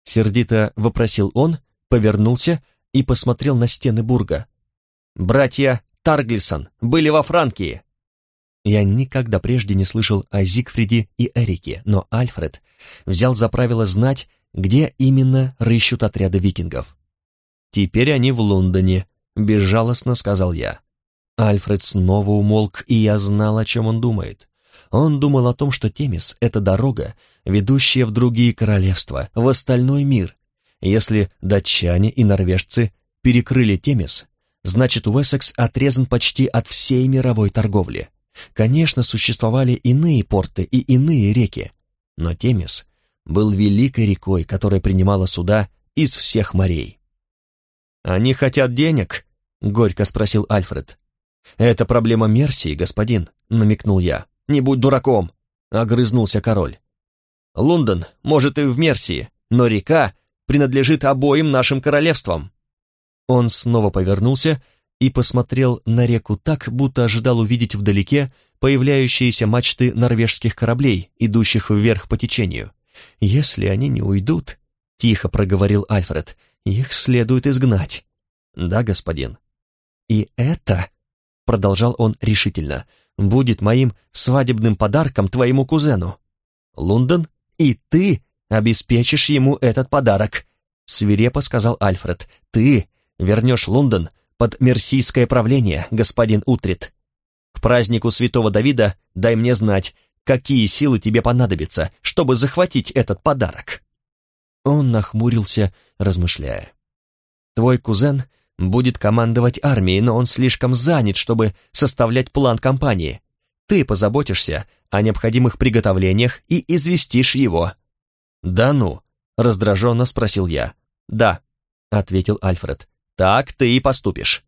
Сердито вопросил он, повернулся и посмотрел на стены Бурга. «Братья Тарглисон были во Франкии!» Я никогда прежде не слышал о Зигфриде и Эрике, но Альфред взял за правило знать, где именно рыщут отряды викингов. «Теперь они в Лондоне», — безжалостно сказал я. Альфред снова умолк, и я знал, о чем он думает. Он думал о том, что Темис — это дорога, ведущая в другие королевства, в остальной мир, если датчане и норвежцы перекрыли Темис, значит Уэссекс отрезан почти от всей мировой торговли. Конечно, существовали иные порты и иные реки, но Темис был великой рекой, которая принимала суда из всех морей. «Они хотят денег?» — горько спросил Альфред. «Это проблема Мерсии, господин», — намекнул я. «Не будь дураком», — огрызнулся король. «Лондон, может, и в Мерсии, но река принадлежит обоим нашим королевствам». Он снова повернулся и посмотрел на реку так, будто ожидал увидеть вдалеке появляющиеся мачты норвежских кораблей, идущих вверх по течению. «Если они не уйдут», — тихо проговорил Альфред, — «их следует изгнать». «Да, господин». «И это», — продолжал он решительно, — «будет моим свадебным подарком твоему кузену. Лондон, и ты обеспечишь ему этот подарок», — свирепо сказал Альфред. «Ты вернешь Лондон под мерсийское правление, господин Утрит. К празднику святого Давида дай мне знать, какие силы тебе понадобятся, чтобы захватить этот подарок». Он нахмурился, размышляя. «Твой кузен будет командовать армией, но он слишком занят, чтобы составлять план кампании. Ты позаботишься о необходимых приготовлениях и известишь его. «Да ну?» — раздраженно спросил я. «Да», — ответил Альфред. «Так ты и поступишь».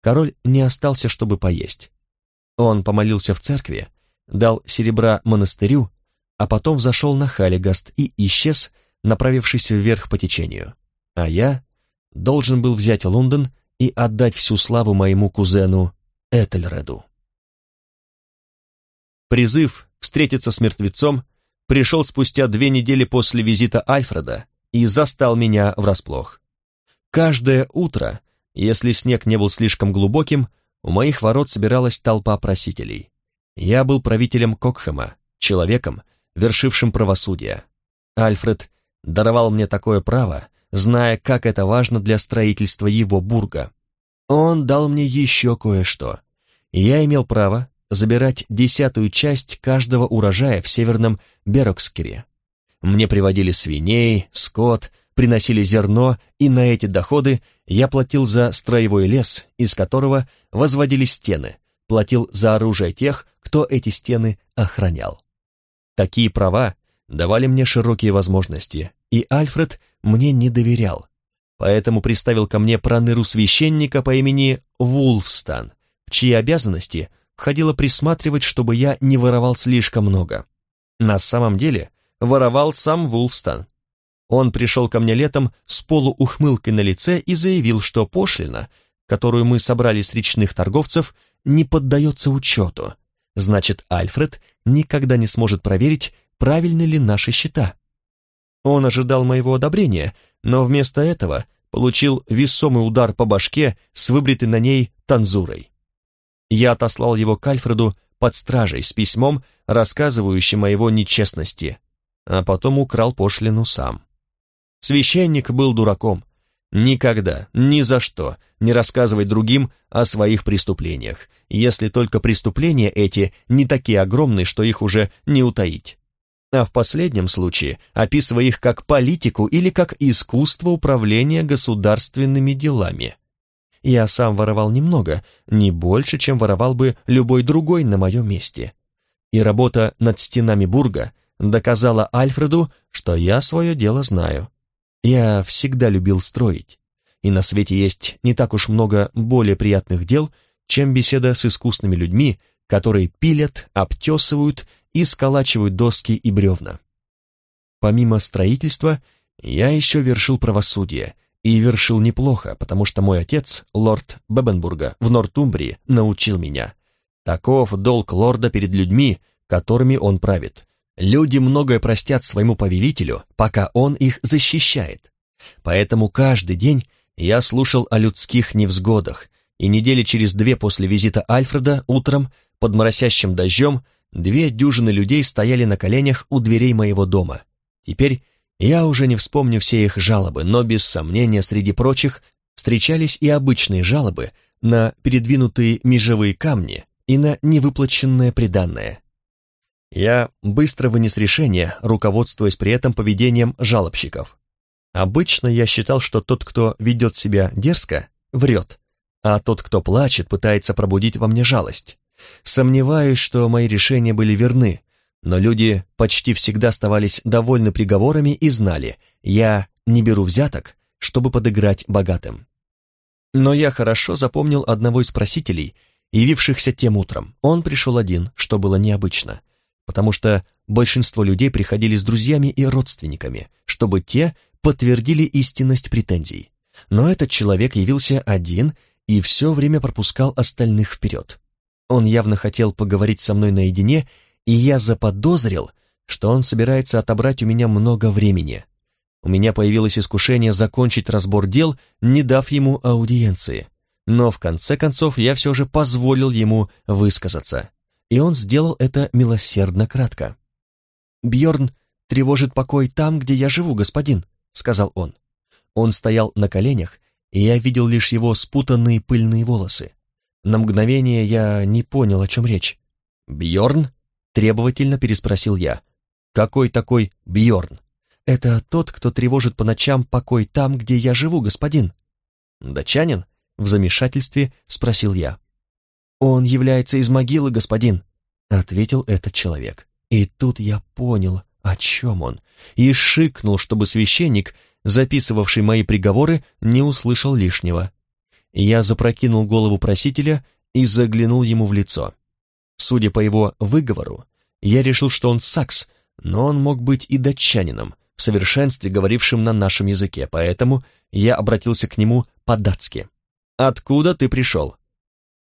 Король не остался, чтобы поесть. Он помолился в церкви, дал серебра монастырю, а потом взошел на Халигаст и исчез, направившись вверх по течению. А я должен был взять Лондон и отдать всю славу моему кузену Этельреду. Призыв встретиться с мертвецом пришел спустя две недели после визита Альфреда и застал меня врасплох. Каждое утро, если снег не был слишком глубоким, у моих ворот собиралась толпа просителей. Я был правителем Кокхэма, человеком, вершившим правосудие. Альфред даровал мне такое право, зная, как это важно для строительства его бурга. Он дал мне еще кое-что. Я имел право забирать десятую часть каждого урожая в северном Берокскере. Мне приводили свиней, скот, приносили зерно, и на эти доходы я платил за строевой лес, из которого возводили стены, платил за оружие тех, кто эти стены охранял. Такие права давали мне широкие возможности, и Альфред мне не доверял, поэтому приставил ко мне проныру священника по имени Вулфстан, в чьи обязанности входило присматривать, чтобы я не воровал слишком много. На самом деле, воровал сам Вулфстан. Он пришел ко мне летом с полуухмылкой на лице и заявил, что пошлина которую мы собрали с речных торговцев, не поддается учету. Значит, Альфред никогда не сможет проверить, правильны ли наши счета. Он ожидал моего одобрения, но вместо этого получил весомый удар по башке с выбритой на ней танзурой. Я отослал его к Альфреду под стражей с письмом, рассказывающим о его нечестности, а потом украл пошлину сам. Священник был дураком. Никогда, ни за что не рассказывай другим о своих преступлениях, если только преступления эти не такие огромные, что их уже не утаить. А в последнем случае описывая их как политику или как искусство управления государственными делами. Я сам воровал немного, не больше, чем воровал бы любой другой на моем месте. И работа над стенами Бурга доказала Альфреду, что я свое дело знаю. Я всегда любил строить, и на свете есть не так уж много более приятных дел, чем беседа с искусными людьми, которые пилят, обтесывают и сколачивают доски и бревна. Помимо строительства, я еще вершил правосудие, и вершил неплохо, потому что мой отец, лорд Бебенбурга, в Нортумбрии, научил меня. Таков долг лорда перед людьми, которыми он правит. Люди многое простят своему повелителю, пока он их защищает. Поэтому каждый день я слушал о людских невзгодах, и недели через две после визита Альфреда утром под моросящим дождем две дюжины людей стояли на коленях у дверей моего дома. Теперь я уже не вспомню все их жалобы, но без сомнения среди прочих встречались и обычные жалобы на передвинутые межевые камни и на невыплаченное приданное. Я быстро вынес решение, руководствуясь при этом поведением жалобщиков. Обычно я считал, что тот, кто ведет себя дерзко, врет, а тот, кто плачет, пытается пробудить во мне жалость. Сомневаюсь, что мои решения были верны, но люди почти всегда оставались довольны приговорами и знали, я не беру взяток, чтобы подыграть богатым. Но я хорошо запомнил одного из просителей, явившихся тем утром. Он пришел один, что было необычно потому что большинство людей приходили с друзьями и родственниками, чтобы те подтвердили истинность претензий. Но этот человек явился один и все время пропускал остальных вперед. Он явно хотел поговорить со мной наедине, и я заподозрил, что он собирается отобрать у меня много времени. У меня появилось искушение закончить разбор дел, не дав ему аудиенции. Но в конце концов я все же позволил ему высказаться и он сделал это милосердно кратко. Бьорн тревожит покой там, где я живу, господин», — сказал он. Он стоял на коленях, и я видел лишь его спутанные пыльные волосы. На мгновение я не понял, о чем речь. Бьорн? требовательно переспросил я. «Какой такой Бьорн? «Это тот, кто тревожит по ночам покой там, где я живу, господин». «Датчанин?» — в замешательстве спросил я. «Он является из могилы, господин», — ответил этот человек. И тут я понял, о чем он, и шикнул, чтобы священник, записывавший мои приговоры, не услышал лишнего. Я запрокинул голову просителя и заглянул ему в лицо. Судя по его выговору, я решил, что он сакс, но он мог быть и датчанином, в совершенстве говорившим на нашем языке, поэтому я обратился к нему по-датски. «Откуда ты пришел?»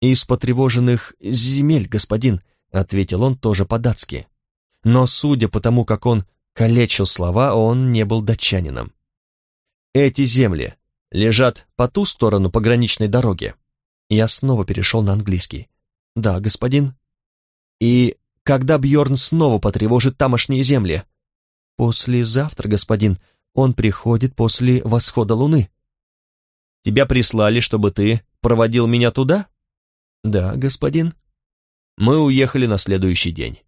«Из потревоженных земель, господин», — ответил он тоже по-датски. Но, судя по тому, как он калечил слова, он не был датчанином. «Эти земли лежат по ту сторону пограничной дороги». Я снова перешел на английский. «Да, господин». «И когда Бьорн снова потревожит тамошние земли?» «Послезавтра, господин. Он приходит после восхода луны». «Тебя прислали, чтобы ты проводил меня туда?» «Да, господин». Мы уехали на следующий день.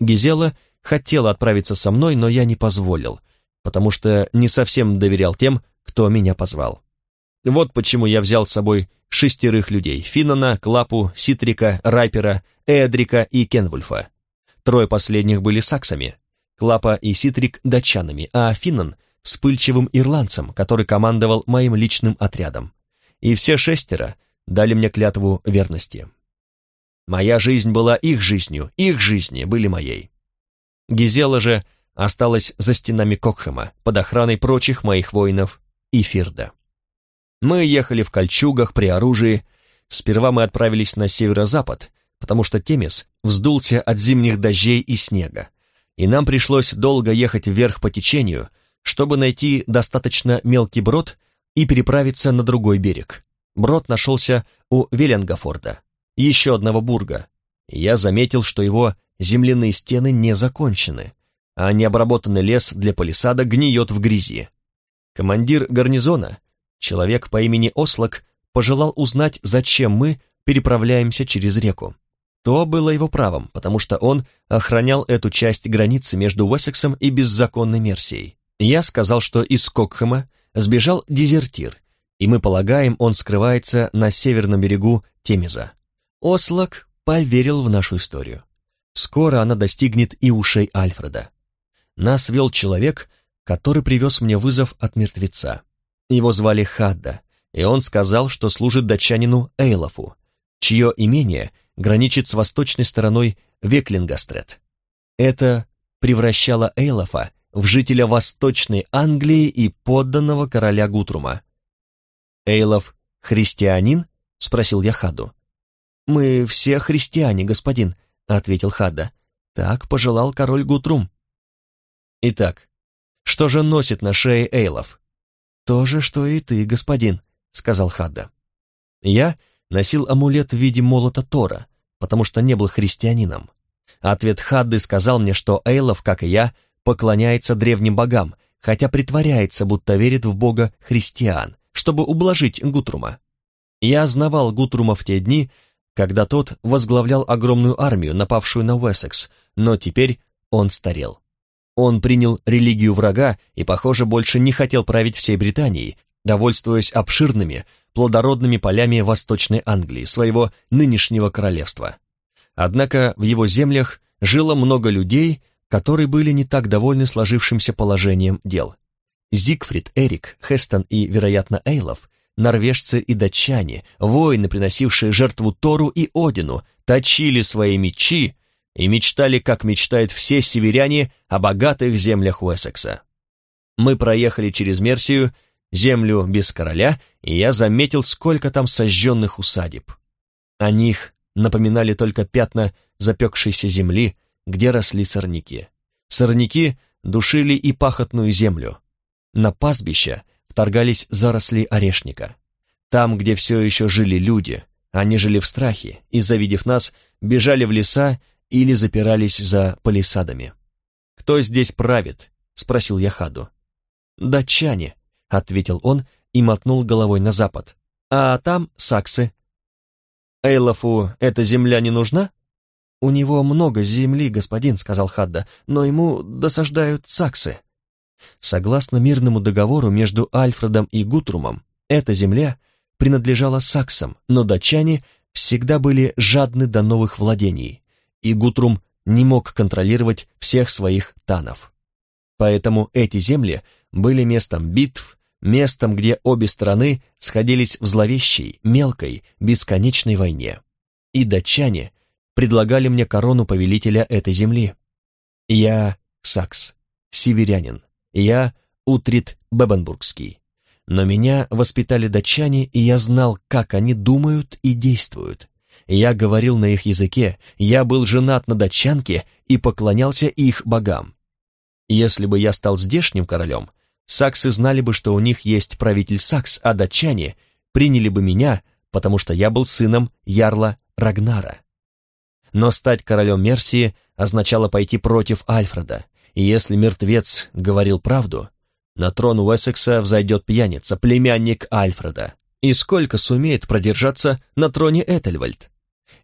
Гизела хотела отправиться со мной, но я не позволил, потому что не совсем доверял тем, кто меня позвал. Вот почему я взял с собой шестерых людей — Финнана, Клапу, Ситрика, Райпера, Эдрика и Кенвульфа. Трое последних были саксами, Клапа и Ситрик — датчанами, а Финнан — вспыльчивым ирландцем, который командовал моим личным отрядом. И все шестеро дали мне клятву верности. Моя жизнь была их жизнью, их жизни были моей. Гизела же осталась за стенами Кокхэма под охраной прочих моих воинов и Фирда. Мы ехали в кольчугах при оружии. Сперва мы отправились на северо-запад, потому что Темес вздулся от зимних дождей и снега, и нам пришлось долго ехать вверх по течению, чтобы найти достаточно мелкий брод и переправиться на другой берег. Брод нашелся у Веленгафорда, еще одного бурга. Я заметил, что его земляные стены не закончены, а необработанный лес для палисада гниет в грязи. Командир гарнизона, человек по имени Ослак, пожелал узнать, зачем мы переправляемся через реку. То было его правом, потому что он охранял эту часть границы между Уэссексом и беззаконной Мерсией. Я сказал, что из Кокхэма сбежал дезертир, и мы полагаем, он скрывается на северном берегу Темеза. Ослак поверил в нашу историю. Скоро она достигнет и ушей Альфреда. Нас вел человек, который привез мне вызов от мертвеца. Его звали Хадда, и он сказал, что служит датчанину Эйлофу, чье имение — граничит с восточной стороной Веклингастрет. Это превращало Эйлофа в жителя Восточной Англии и подданного короля Гутрума. «Эйлоф христианин?» — спросил я Хаду. «Мы все христиане, господин», — ответил Хадда. «Так пожелал король Гутрум». «Итак, что же носит на шее Эйлов?» «То же, что и ты, господин», — сказал Хадда. Я носил амулет в виде молота Тора, потому что не был христианином. Ответ Хадды сказал мне, что Эйлов, как и я, поклоняется древним богам, хотя притворяется, будто верит в бога христиан, чтобы ублажить Гутрума. Я знавал Гутрума в те дни, когда тот возглавлял огромную армию, напавшую на Уэссекс, но теперь он старел. Он принял религию врага и, похоже, больше не хотел править всей Британией, довольствуясь обширными, плодородными полями Восточной Англии, своего нынешнего королевства. Однако в его землях жило много людей, которые были не так довольны сложившимся положением дел. Зигфрид, Эрик, Хестон и, вероятно, Эйлов, норвежцы и датчане, воины, приносившие жертву Тору и Одину, точили свои мечи и мечтали, как мечтают все северяне, о богатых землях Уэссекса. Мы проехали через Мерсию землю без короля, и я заметил, сколько там сожженных усадеб. О них напоминали только пятна запекшейся земли, где росли сорняки. Сорняки душили и пахотную землю. На пастбища вторгались заросли орешника. Там, где все еще жили люди, они жили в страхе и, завидев нас, бежали в леса или запирались за палисадами. «Кто здесь правит?» — спросил я Хаду. «Датчане», — ответил он и мотнул головой на запад. «А там саксы». «Эйлофу эта земля не нужна?» «У него много земли, господин», — сказал Хадда, «но ему досаждают саксы». Согласно мирному договору между Альфредом и Гутрумом, эта земля принадлежала саксам, но датчане всегда были жадны до новых владений, и Гутрум не мог контролировать всех своих танов. Поэтому эти земли были местом битв, местом, где обе стороны сходились в зловещей, мелкой, бесконечной войне. И датчане предлагали мне корону повелителя этой земли. Я Сакс, северянин, я Утрит Бебенбургский. Но меня воспитали датчане, и я знал, как они думают и действуют. Я говорил на их языке, я был женат на датчанке и поклонялся их богам. Если бы я стал здешним королем, Саксы знали бы, что у них есть правитель Сакс, а датчане приняли бы меня, потому что я был сыном ярла Рагнара. Но стать королем Мерсии означало пойти против Альфреда, и если мертвец говорил правду, на трон Уэссекса взойдет пьяница, племянник Альфреда. И сколько сумеет продержаться на троне Этельвальд?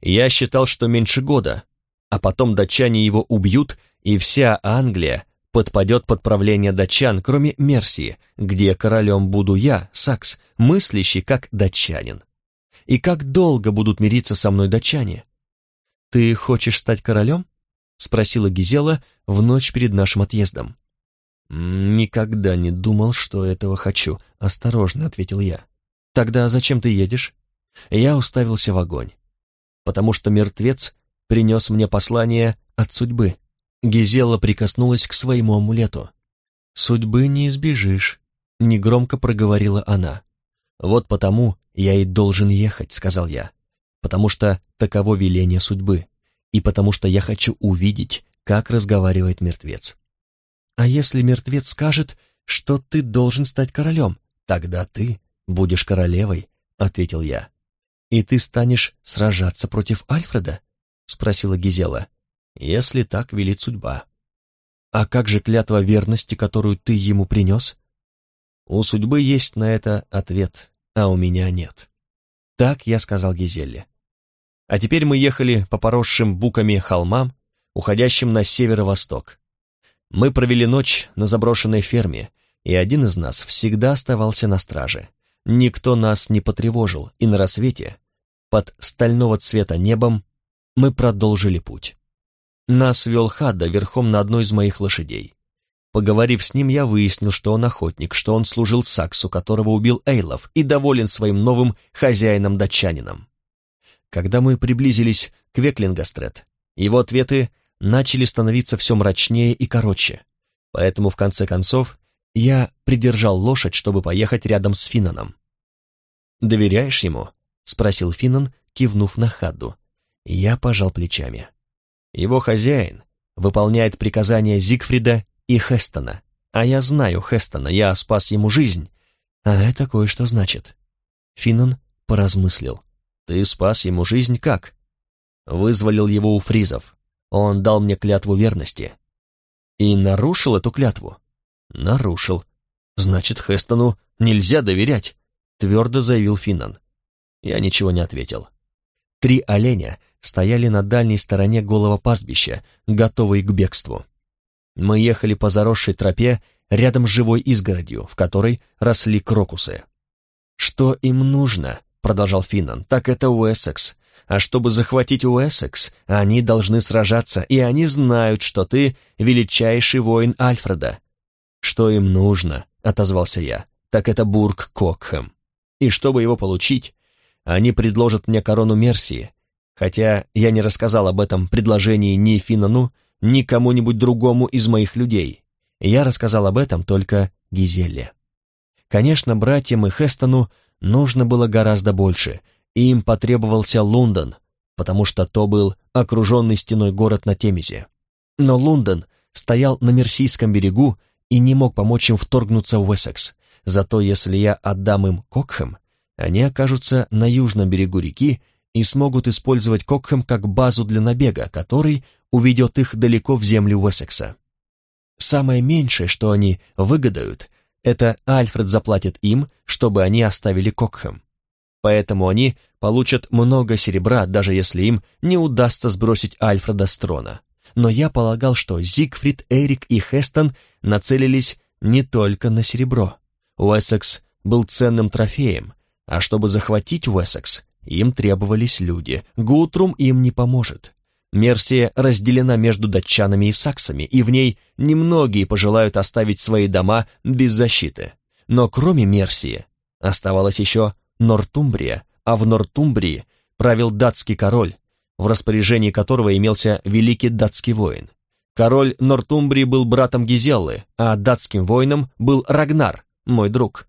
Я считал, что меньше года, а потом датчане его убьют, и вся Англия подпадет под правление датчан, кроме Мерсии, где королем буду я, Сакс, мыслящий как датчанин. И как долго будут мириться со мной датчане? Ты хочешь стать королем? Спросила Гизела в ночь перед нашим отъездом. «Никогда не думал, что этого хочу», — осторожно ответил я. «Тогда зачем ты едешь?» Я уставился в огонь, потому что мертвец принес мне послание от судьбы. Гизела прикоснулась к своему амулету. «Судьбы не избежишь», — негромко проговорила она. «Вот потому я и должен ехать», — сказал я, «потому что таково веление судьбы, и потому что я хочу увидеть, как разговаривает мертвец». «А если мертвец скажет, что ты должен стать королем, тогда ты будешь королевой», — ответил я. «И ты станешь сражаться против Альфреда?» — спросила Гизела. «Если так велит судьба». «А как же клятва верности, которую ты ему принес?» «У судьбы есть на это ответ, а у меня нет». Так я сказал Гизелле. А теперь мы ехали по поросшим буками холмам, уходящим на северо-восток. Мы провели ночь на заброшенной ферме, и один из нас всегда оставался на страже. Никто нас не потревожил, и на рассвете, под стального цвета небом, мы продолжили путь. Нас вел Хадда верхом на одной из моих лошадей. Поговорив с ним, я выяснил, что он охотник, что он служил Саксу, которого убил Эйлов, и доволен своим новым хозяином-датчанином. Когда мы приблизились к Веклингастрет, его ответы начали становиться все мрачнее и короче. Поэтому, в конце концов, я придержал лошадь, чтобы поехать рядом с Финнаном. «Доверяешь ему?» — спросил Финнан, кивнув на Хадду. Я пожал плечами. «Его хозяин выполняет приказания Зигфрида и Хестона, а я знаю Хестона, я спас ему жизнь, а это кое-что значит». Финнан поразмыслил. «Ты спас ему жизнь как?» «Вызволил его у фризов. Он дал мне клятву верности. И нарушил эту клятву? Нарушил. Значит, Хестону нельзя доверять, твердо заявил Финнан. Я ничего не ответил. Три оленя стояли на дальней стороне голого пастбища, готовые к бегству. Мы ехали по заросшей тропе рядом с живой изгородью, в которой росли крокусы. «Что им нужно?» — продолжал Финнан. «Так это Уэссекс. А чтобы захватить Уэссекс, они должны сражаться, и они знают, что ты величайший воин Альфреда. Что им нужно, отозвался я, так это Бург Кокхэм. И чтобы его получить, они предложат мне корону Мерсии, хотя я не рассказал об этом предложении ни Финану, ни кому-нибудь другому из моих людей. Я рассказал об этом только Гизелле. Конечно, братьям и Хестону нужно было гораздо больше, им потребовался Лондон, потому что то был окруженный стеной город на Темезе. Но Лондон стоял на Мерсийском берегу и не мог помочь им вторгнуться в Уэссекс. Зато если я отдам им Кокхэм, они окажутся на южном берегу реки и смогут использовать Кокхэм как базу для набега, который уведет их далеко в землю Уэссекса. Самое меньшее, что они выгодают, это Альфред заплатит им, чтобы они оставили Кокхэм поэтому они получат много серебра, даже если им не удастся сбросить Альфреда с трона. Но я полагал, что Зигфрид, Эрик и Хестон нацелились не только на серебро. Уэссекс был ценным трофеем, а чтобы захватить Уэссекс, им требовались люди. Гутрум им не поможет. Мерсия разделена между датчанами и саксами, и в ней немногие пожелают оставить свои дома без защиты. Но кроме Мерсии оставалась еще Нортумбрия, а в Нортумбрии правил датский король, в распоряжении которого имелся великий датский воин. Король Нортумбрии был братом Гизеллы, а датским воином был Рагнар, мой друг.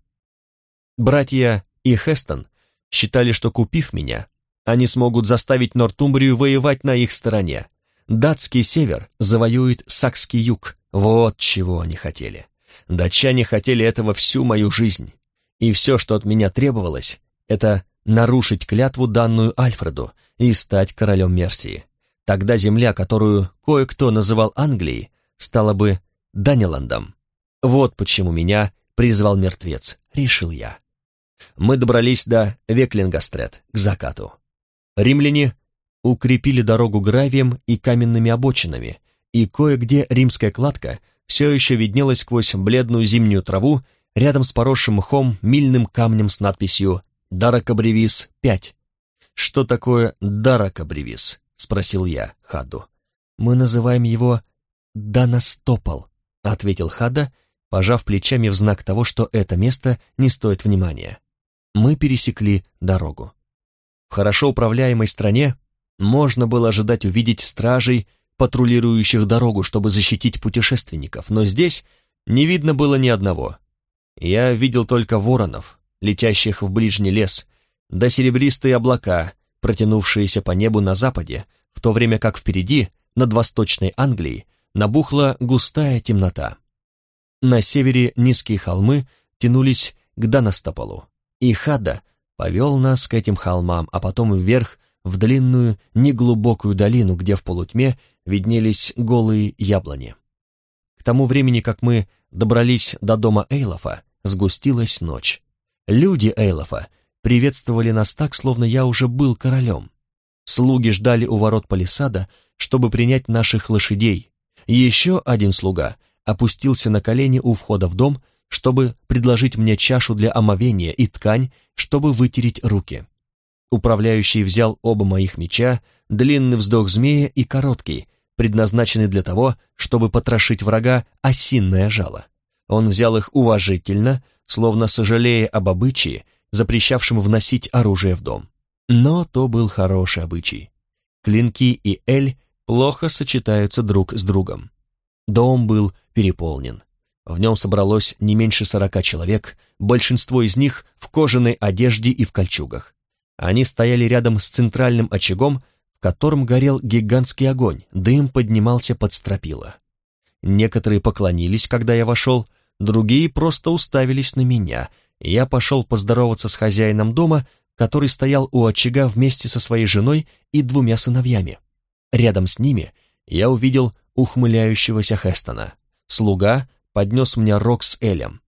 Братья и Хестон считали, что купив меня, они смогут заставить Нортумбрию воевать на их стороне. Датский север завоюет Сакский юг. Вот чего они хотели. Датчане хотели этого всю мою жизнь. И все, что от меня требовалось, это нарушить клятву, данную Альфреду, и стать королем Мерсии. Тогда земля, которую кое-кто называл Англией, стала бы Даниландом. Вот почему меня призвал мертвец, решил я. Мы добрались до Веклингастрет, к закату. Римляне укрепили дорогу гравием и каменными обочинами, и кое-где римская кладка все еще виднелась сквозь бледную зимнюю траву рядом с поросшим мхом мильным камнем с надписью «Даракабревис 5». «Что такое Даракабревис?» — спросил я Хаду. «Мы называем его Данастопол», — ответил Хада, пожав плечами в знак того, что это место не стоит внимания. Мы пересекли дорогу. В хорошо управляемой стране можно было ожидать увидеть стражей, патрулирующих дорогу, чтобы защитить путешественников, но здесь не видно было ни одного. Я видел только воронов, летящих в ближний лес, да серебристые облака, протянувшиеся по небу на западе, в то время как впереди, над восточной Англией, набухла густая темнота. На севере низкие холмы тянулись к Данастополу, и Хада повел нас к этим холмам, а потом вверх в длинную, неглубокую долину, где в полутьме виднелись голые яблони. К тому времени, как мы добрались до дома Эйлофа, сгустилась ночь. Люди Эйлофа приветствовали нас так, словно я уже был королем. Слуги ждали у ворот палисада, чтобы принять наших лошадей. Еще один слуга опустился на колени у входа в дом, чтобы предложить мне чашу для омовения и ткань, чтобы вытереть руки. Управляющий взял оба моих меча, длинный вздох змея и короткий, предназначенный для того, чтобы потрошить врага осинное жало. Он взял их уважительно, словно сожалея об обычае, запрещавшем вносить оружие в дом. Но то был хороший обычай. Клинки и эль плохо сочетаются друг с другом. Дом был переполнен. В нем собралось не меньше сорока человек, большинство из них в кожаной одежде и в кольчугах. Они стояли рядом с центральным очагом, в котором горел гигантский огонь, дым поднимался под стропила. Некоторые поклонились, когда я вошел, другие просто уставились на меня, я пошел поздороваться с хозяином дома, который стоял у очага вместе со своей женой и двумя сыновьями. Рядом с ними я увидел ухмыляющегося Хестона. Слуга поднес мне рог с Элем.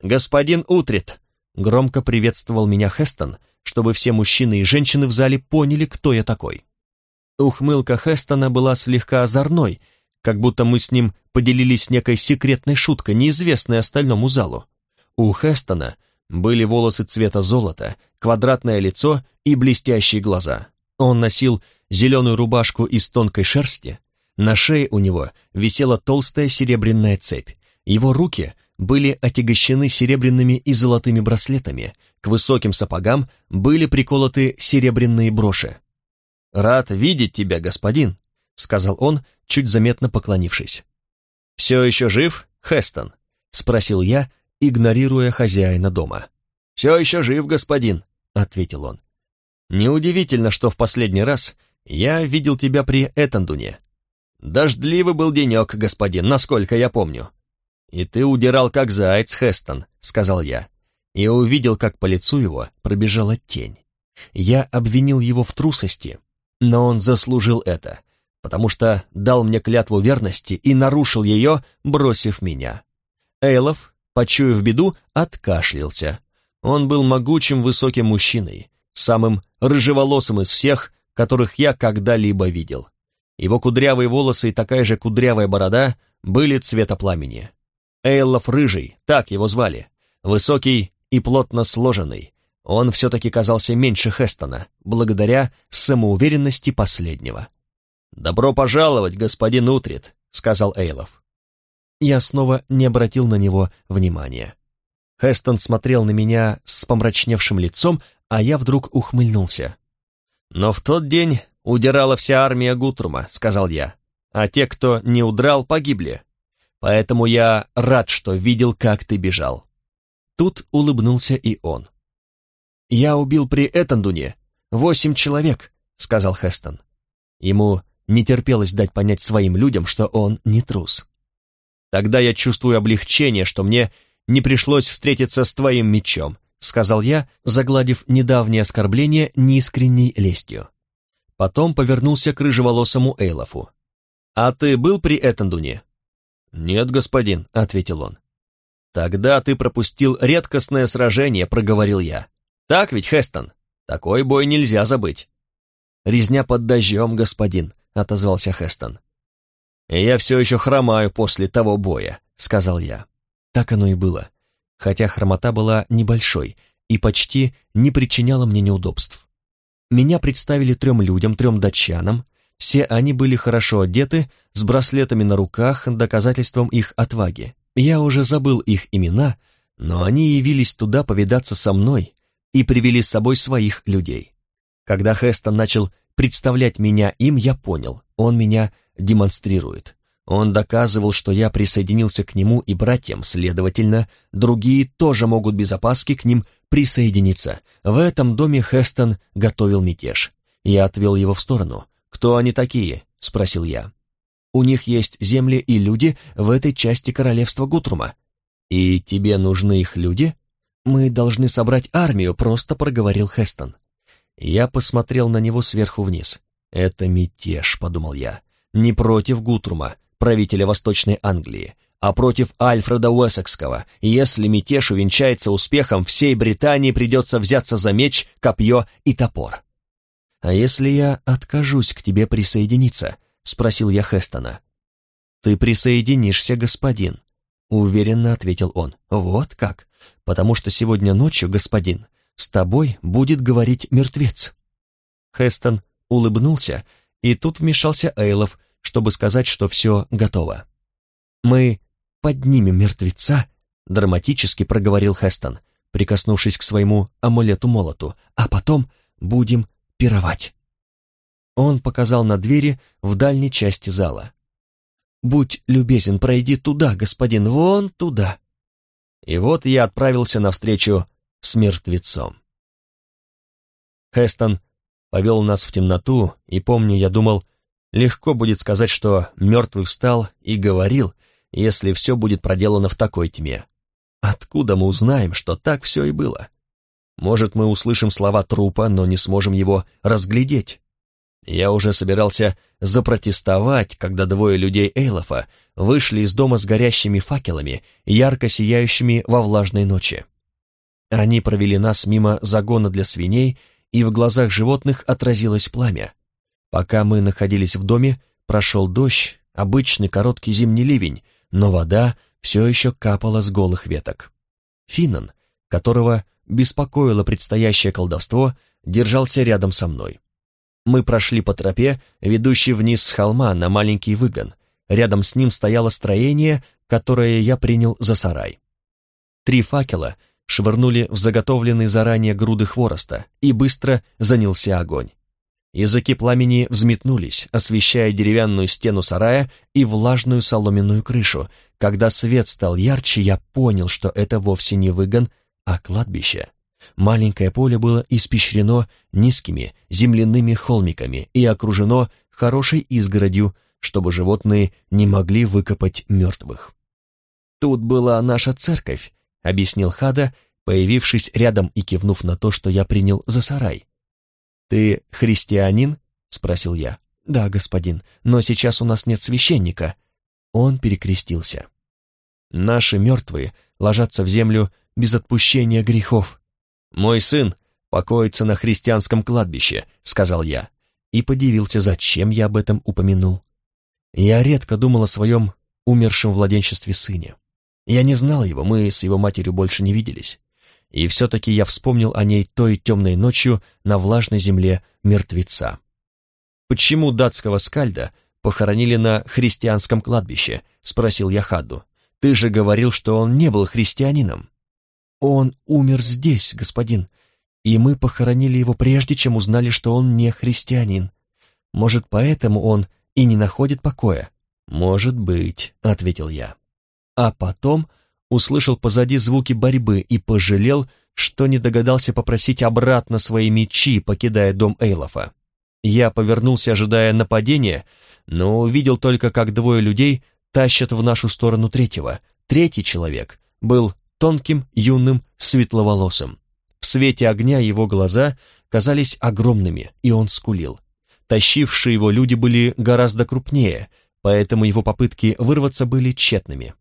«Господин Утрит!» — громко приветствовал меня Хестон, чтобы все мужчины и женщины в зале поняли, кто я такой. Ухмылка Хестона была слегка озорной, как будто мы с ним поделились некой секретной шуткой, неизвестной остальному залу. У Хестона были волосы цвета золота, квадратное лицо и блестящие глаза. Он носил зеленую рубашку из тонкой шерсти, на шее у него висела толстая серебряная цепь. Его руки были отягощены серебряными и золотыми браслетами, к высоким сапогам были приколоты серебряные броши. «Рад видеть тебя, господин», — сказал он, чуть заметно поклонившись. «Все еще жив, Хестон?» — спросил я, игнорируя хозяина дома. «Все еще жив, господин», — ответил он. «Неудивительно, что в последний раз я видел тебя при Этандуне. Дождливый был денек, господин, насколько я помню». «И ты удирал, как заяц, Хестон», — сказал я. И увидел, как по лицу его пробежала тень. Я обвинил его в трусости, но он заслужил это, потому что дал мне клятву верности и нарушил ее, бросив меня. Эйлов, почуяв беду, откашлялся. Он был могучим высоким мужчиной, самым рыжеволосым из всех, которых я когда-либо видел. Его кудрявые волосы и такая же кудрявая борода были цвета пламени. Эйлов Рыжий, так его звали, высокий и плотно сложенный. Он все-таки казался меньше Хестона, благодаря самоуверенности последнего. «Добро пожаловать, господин Утрит», — сказал Эйлов. Я снова не обратил на него внимания. Хестон смотрел на меня с помрачневшим лицом, а я вдруг ухмыльнулся. Но в тот день удирала вся армия Гутрума, сказал я, а те, кто не удрал, погибли. Поэтому я рад, что видел, как ты бежал. Тут улыбнулся и он. «Я убил при Этандуне восемь человек», — сказал Хестон. Ему не терпелось дать понять своим людям, что он не трус. «Тогда я чувствую облегчение, что мне не пришлось встретиться с твоим мечом», — сказал я, загладив недавнее оскорбление неискренней лестью. Потом повернулся к рыжеволосому Эйлофу. «А ты был при Этандуне?» «Нет, господин», — ответил он. «Тогда ты пропустил редкостное сражение», — проговорил я. «Так ведь, Хестон? Такой бой нельзя забыть». «Резня под дождем, господин», — отозвался Хестон. «Я все еще хромаю после того боя», — сказал я. Так оно и было, хотя хромота была небольшой и почти не причиняла мне неудобств. Меня представили трем людям, трем датчанам. Все они были хорошо одеты, с браслетами на руках, доказательством их отваги. Я уже забыл их имена, но они явились туда повидаться со мной и привели с собой своих людей. Когда Хестон начал представлять меня им, я понял, он меня демонстрирует. Он доказывал, что я присоединился к нему и братьям, следовательно, другие тоже могут без опаски к ним присоединиться. В этом доме Хестон готовил мятеж. Я отвел его в сторону. «Кто они такие?» — спросил я. «У них есть земли и люди в этой части королевства Гутрума. И тебе нужны их люди?» «Мы должны собрать армию», — просто проговорил Хестон. Я посмотрел на него сверху вниз. «Это мятеж», — подумал я. «Не против Гутрума, правителя Восточной Англии, а против Альфреда Уэссекского. Если мятеж увенчается успехом, всей Британии придется взяться за меч, копье и топор». «А если я откажусь к тебе присоединиться?» — спросил я Хестона. «Ты присоединишься, господин», — уверенно ответил он. «Вот как? Потому что сегодня ночью, господин, с тобой будет говорить мертвец». Хестон улыбнулся, и тут вмешался Эйлов, чтобы сказать, что все готово. «Мы поднимем мертвеца», — драматически проговорил Хестон, прикоснувшись к своему амулету-молоту, «а потом будем пировать». Он показал на двери в дальней части зала. «Будь любезен, пройди туда, господин, вон туда». И вот я отправился навстречу с мертвецом. Хестон повел нас в темноту, и, помню, я думал, легко будет сказать, что мертвый встал и говорил, если все будет проделано в такой тьме. Откуда мы узнаем, что так все и было? Может, мы услышим слова трупа, но не сможем его разглядеть. Я уже собирался запротестовать, когда двое людей Эйлофа вышли из дома с горящими факелами, ярко сияющими во влажной ночи. Они провели нас мимо загона для свиней, и в глазах животных отразилось пламя. Пока мы находились в доме, прошел дождь, обычный короткий зимний ливень, но вода все еще капала с голых веток. Финнан, которого беспокоило предстоящее колдовство, держался рядом со мной. Мы прошли по тропе, ведущей вниз с холма на маленький выгон. Рядом с ним стояло строение, которое я принял за сарай. Три факела швырнули в заготовленные заранее груды хвороста, и быстро занялся огонь. Языки пламени взметнулись, освещая деревянную стену сарая и влажную соломенную крышу. Когда свет стал ярче, я понял, что это вовсе не выгон, а кладбище. Маленькое поле было испещрено низкими земляными холмиками и окружено хорошей изгородью, чтобы животные не могли выкопать мертвых. «Тут была наша церковь», — объяснил Хада, появившись рядом и кивнув на то, что я принял за сарай. «Ты христианин?» — спросил я. «Да, господин, но сейчас у нас нет священника». Он перекрестился. «Наши мертвые ложатся в землю без отпущения грехов». «Мой сын покоится на христианском кладбище», — сказал я, и подивился, зачем я об этом упомянул. Я редко думал о своем умершем в младенчестве сыне. Я не знал его, мы с его матерью больше не виделись и все-таки я вспомнил о ней той темной ночью на влажной земле мертвеца. «Почему датского скальда похоронили на христианском кладбище?» — спросил я Хадду. «Ты же говорил, что он не был христианином». «Он умер здесь, господин, и мы похоронили его прежде, чем узнали, что он не христианин. Может, поэтому он и не находит покоя?» «Может быть», — ответил я. А потом услышал позади звуки борьбы и пожалел, что не догадался попросить обратно свои мечи, покидая дом Эйлофа. Я повернулся, ожидая нападения, но увидел только, как двое людей тащат в нашу сторону третьего. Третий человек был тонким, юным, светловолосым. В свете огня его глаза казались огромными, и он скулил. Тащившие его люди были гораздо крупнее, поэтому его попытки вырваться были тщетными.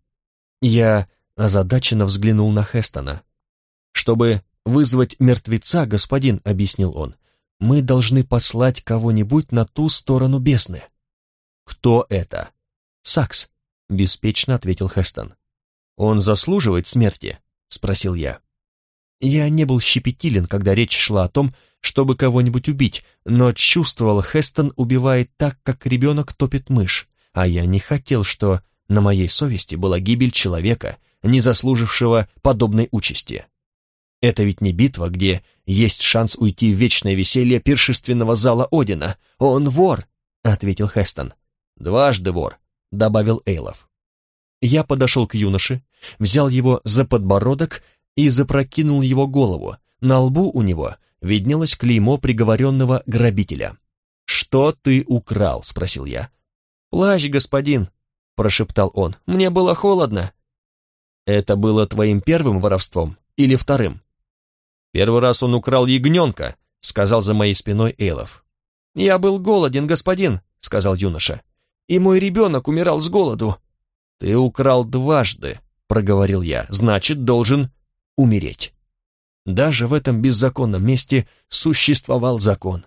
Я озадаченно взглянул на Хестона. «Чтобы вызвать мертвеца, господин», — объяснил он, — «мы должны послать кого-нибудь на ту сторону бесны». «Кто это?» «Сакс», — беспечно ответил Хестон. «Он заслуживает смерти?» — спросил я. Я не был щепетилен, когда речь шла о том, чтобы кого-нибудь убить, но чувствовал, Хестон убивает так, как ребенок топит мышь, а я не хотел, что на моей совести была гибель человека, не заслужившего подобной участи. Это ведь не битва, где есть шанс уйти в вечное веселье пиршественного зала Одина. Он вор, — ответил Хестон. Дважды вор, — добавил Эйлов. Я подошел к юноше, взял его за подбородок и запрокинул его голову. На лбу у него виднелось клеймо приговоренного грабителя. «Что ты украл?» — спросил я. «Плащ, господин», — прошептал он. «Мне было холодно». «Это было твоим первым воровством или вторым?» «Первый раз он украл ягненка», — сказал за моей спиной Эйлов. «Я был голоден, господин», — сказал юноша. «И мой ребенок умирал с голоду». «Ты украл дважды», — проговорил я, — «значит, должен умереть». Даже в этом беззаконном месте существовал закон.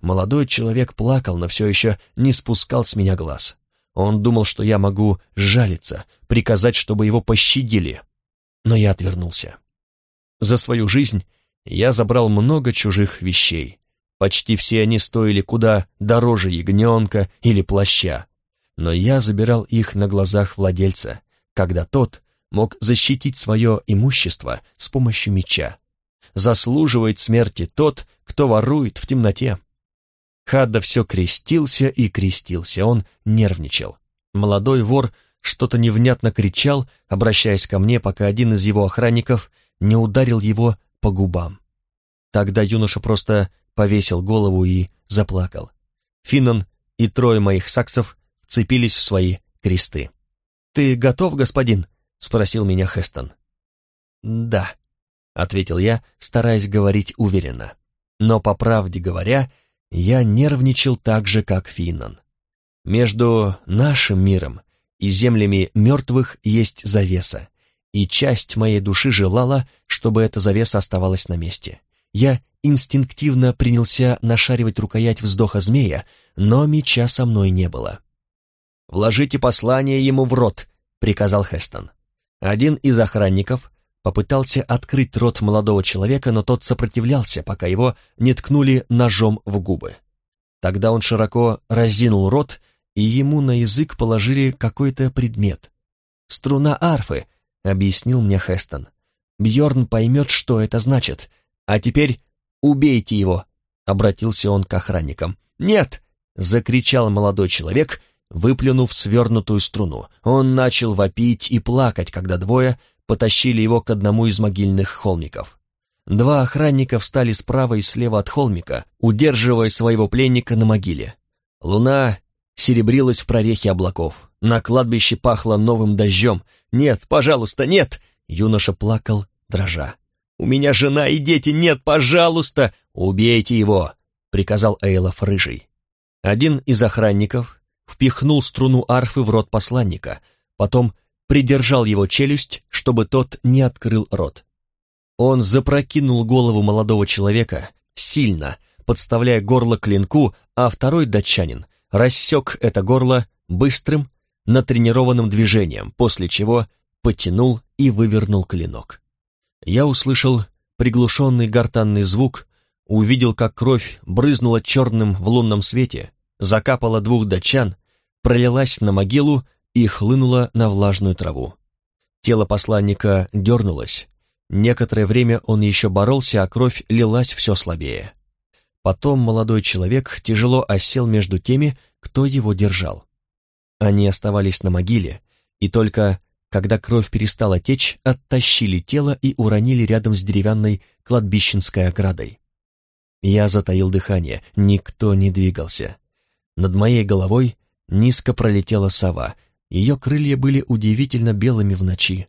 Молодой человек плакал, но все еще не спускал с меня глаз. Он думал, что я могу жалиться, приказать, чтобы его пощадили. Но я отвернулся. За свою жизнь я забрал много чужих вещей. Почти все они стоили куда дороже ягненка или плаща. Но я забирал их на глазах владельца, когда тот мог защитить свое имущество с помощью меча. Заслуживает смерти тот, кто ворует в темноте. Хадда все крестился и крестился, он нервничал. Молодой вор что-то невнятно кричал, обращаясь ко мне, пока один из его охранников не ударил его по губам. Тогда юноша просто повесил голову и заплакал. Финнан и трое моих саксов вцепились в свои кресты. «Ты готов, господин?» — спросил меня Хестон. «Да», — ответил я, стараясь говорить уверенно. Но, по правде говоря, я нервничал так же, как Финнан. Между нашим миром и землями мертвых есть завеса, и часть моей души желала, чтобы эта завеса оставалась на месте. Я инстинктивно принялся нашаривать рукоять вздоха змея, но меча со мной не было. «Вложите послание ему в рот», — приказал Хестон. Один из охранников попытался открыть рот молодого человека, но тот сопротивлялся, пока его не ткнули ножом в губы. Тогда он широко разинул рот, и ему на язык положили какой-то предмет. «Струна арфы», — объяснил мне Хестон. Бьорн поймет, что это значит. А теперь убейте его», — обратился он к охранникам. «Нет!» — закричал молодой человек, выплюнув свернутую струну. Он начал вопить и плакать, когда двое потащили его к одному из могильных холмиков. Два охранника встали справа и слева от холмика, удерживая своего пленника на могиле. Луна серебрилась в прорехе облаков. На кладбище пахло новым дождем. «Нет, пожалуйста, нет!» Юноша плакал, дрожа. «У меня жена и дети, нет, пожалуйста! Убейте его!» — приказал Эйлов Рыжий. Один из охранников впихнул струну арфы в рот посланника, потом придержал его челюсть, чтобы тот не открыл рот. Он запрокинул голову молодого человека сильно, подставляя горло клинку, а второй датчанин рассек это горло быстрым, натренированным движением, после чего потянул и вывернул клинок. Я услышал приглушенный гортанный звук, увидел, как кровь брызнула черным в лунном свете, закапала двух датчан, пролилась на могилу и хлынула на влажную траву. Тело посланника дернулось. Некоторое время он еще боролся, а кровь лилась все слабее. Потом молодой человек тяжело осел между теми, кто его держал. Они оставались на могиле, и только когда кровь перестала течь, оттащили тело и уронили рядом с деревянной кладбищенской оградой. Я затаил дыхание, никто не двигался. Над моей головой низко пролетела сова — ее крылья были удивительно белыми в ночи.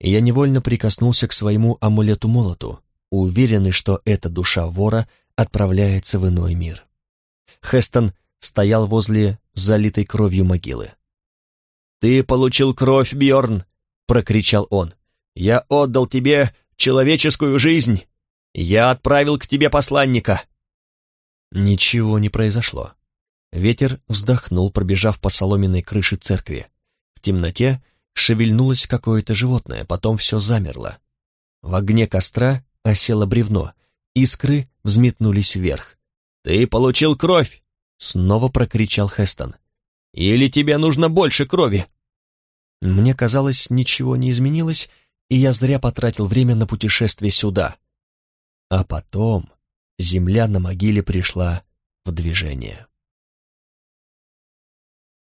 Я невольно прикоснулся к своему амулету-молоту, уверенный, что эта душа вора отправляется в иной мир. Хестон стоял возле залитой кровью могилы. «Ты получил кровь, Бьорн!» — прокричал он. «Я отдал тебе человеческую жизнь! Я отправил к тебе посланника!» Ничего не произошло. Ветер вздохнул, пробежав по соломенной крыше церкви. В темноте шевельнулось какое-то животное, потом все замерло. В огне костра осело бревно, искры взметнулись вверх. «Ты получил кровь!» — снова прокричал Хестон. «Или тебе нужно больше крови?» Мне казалось, ничего не изменилось, и я зря потратил время на путешествие сюда. А потом земля на могиле пришла в движение.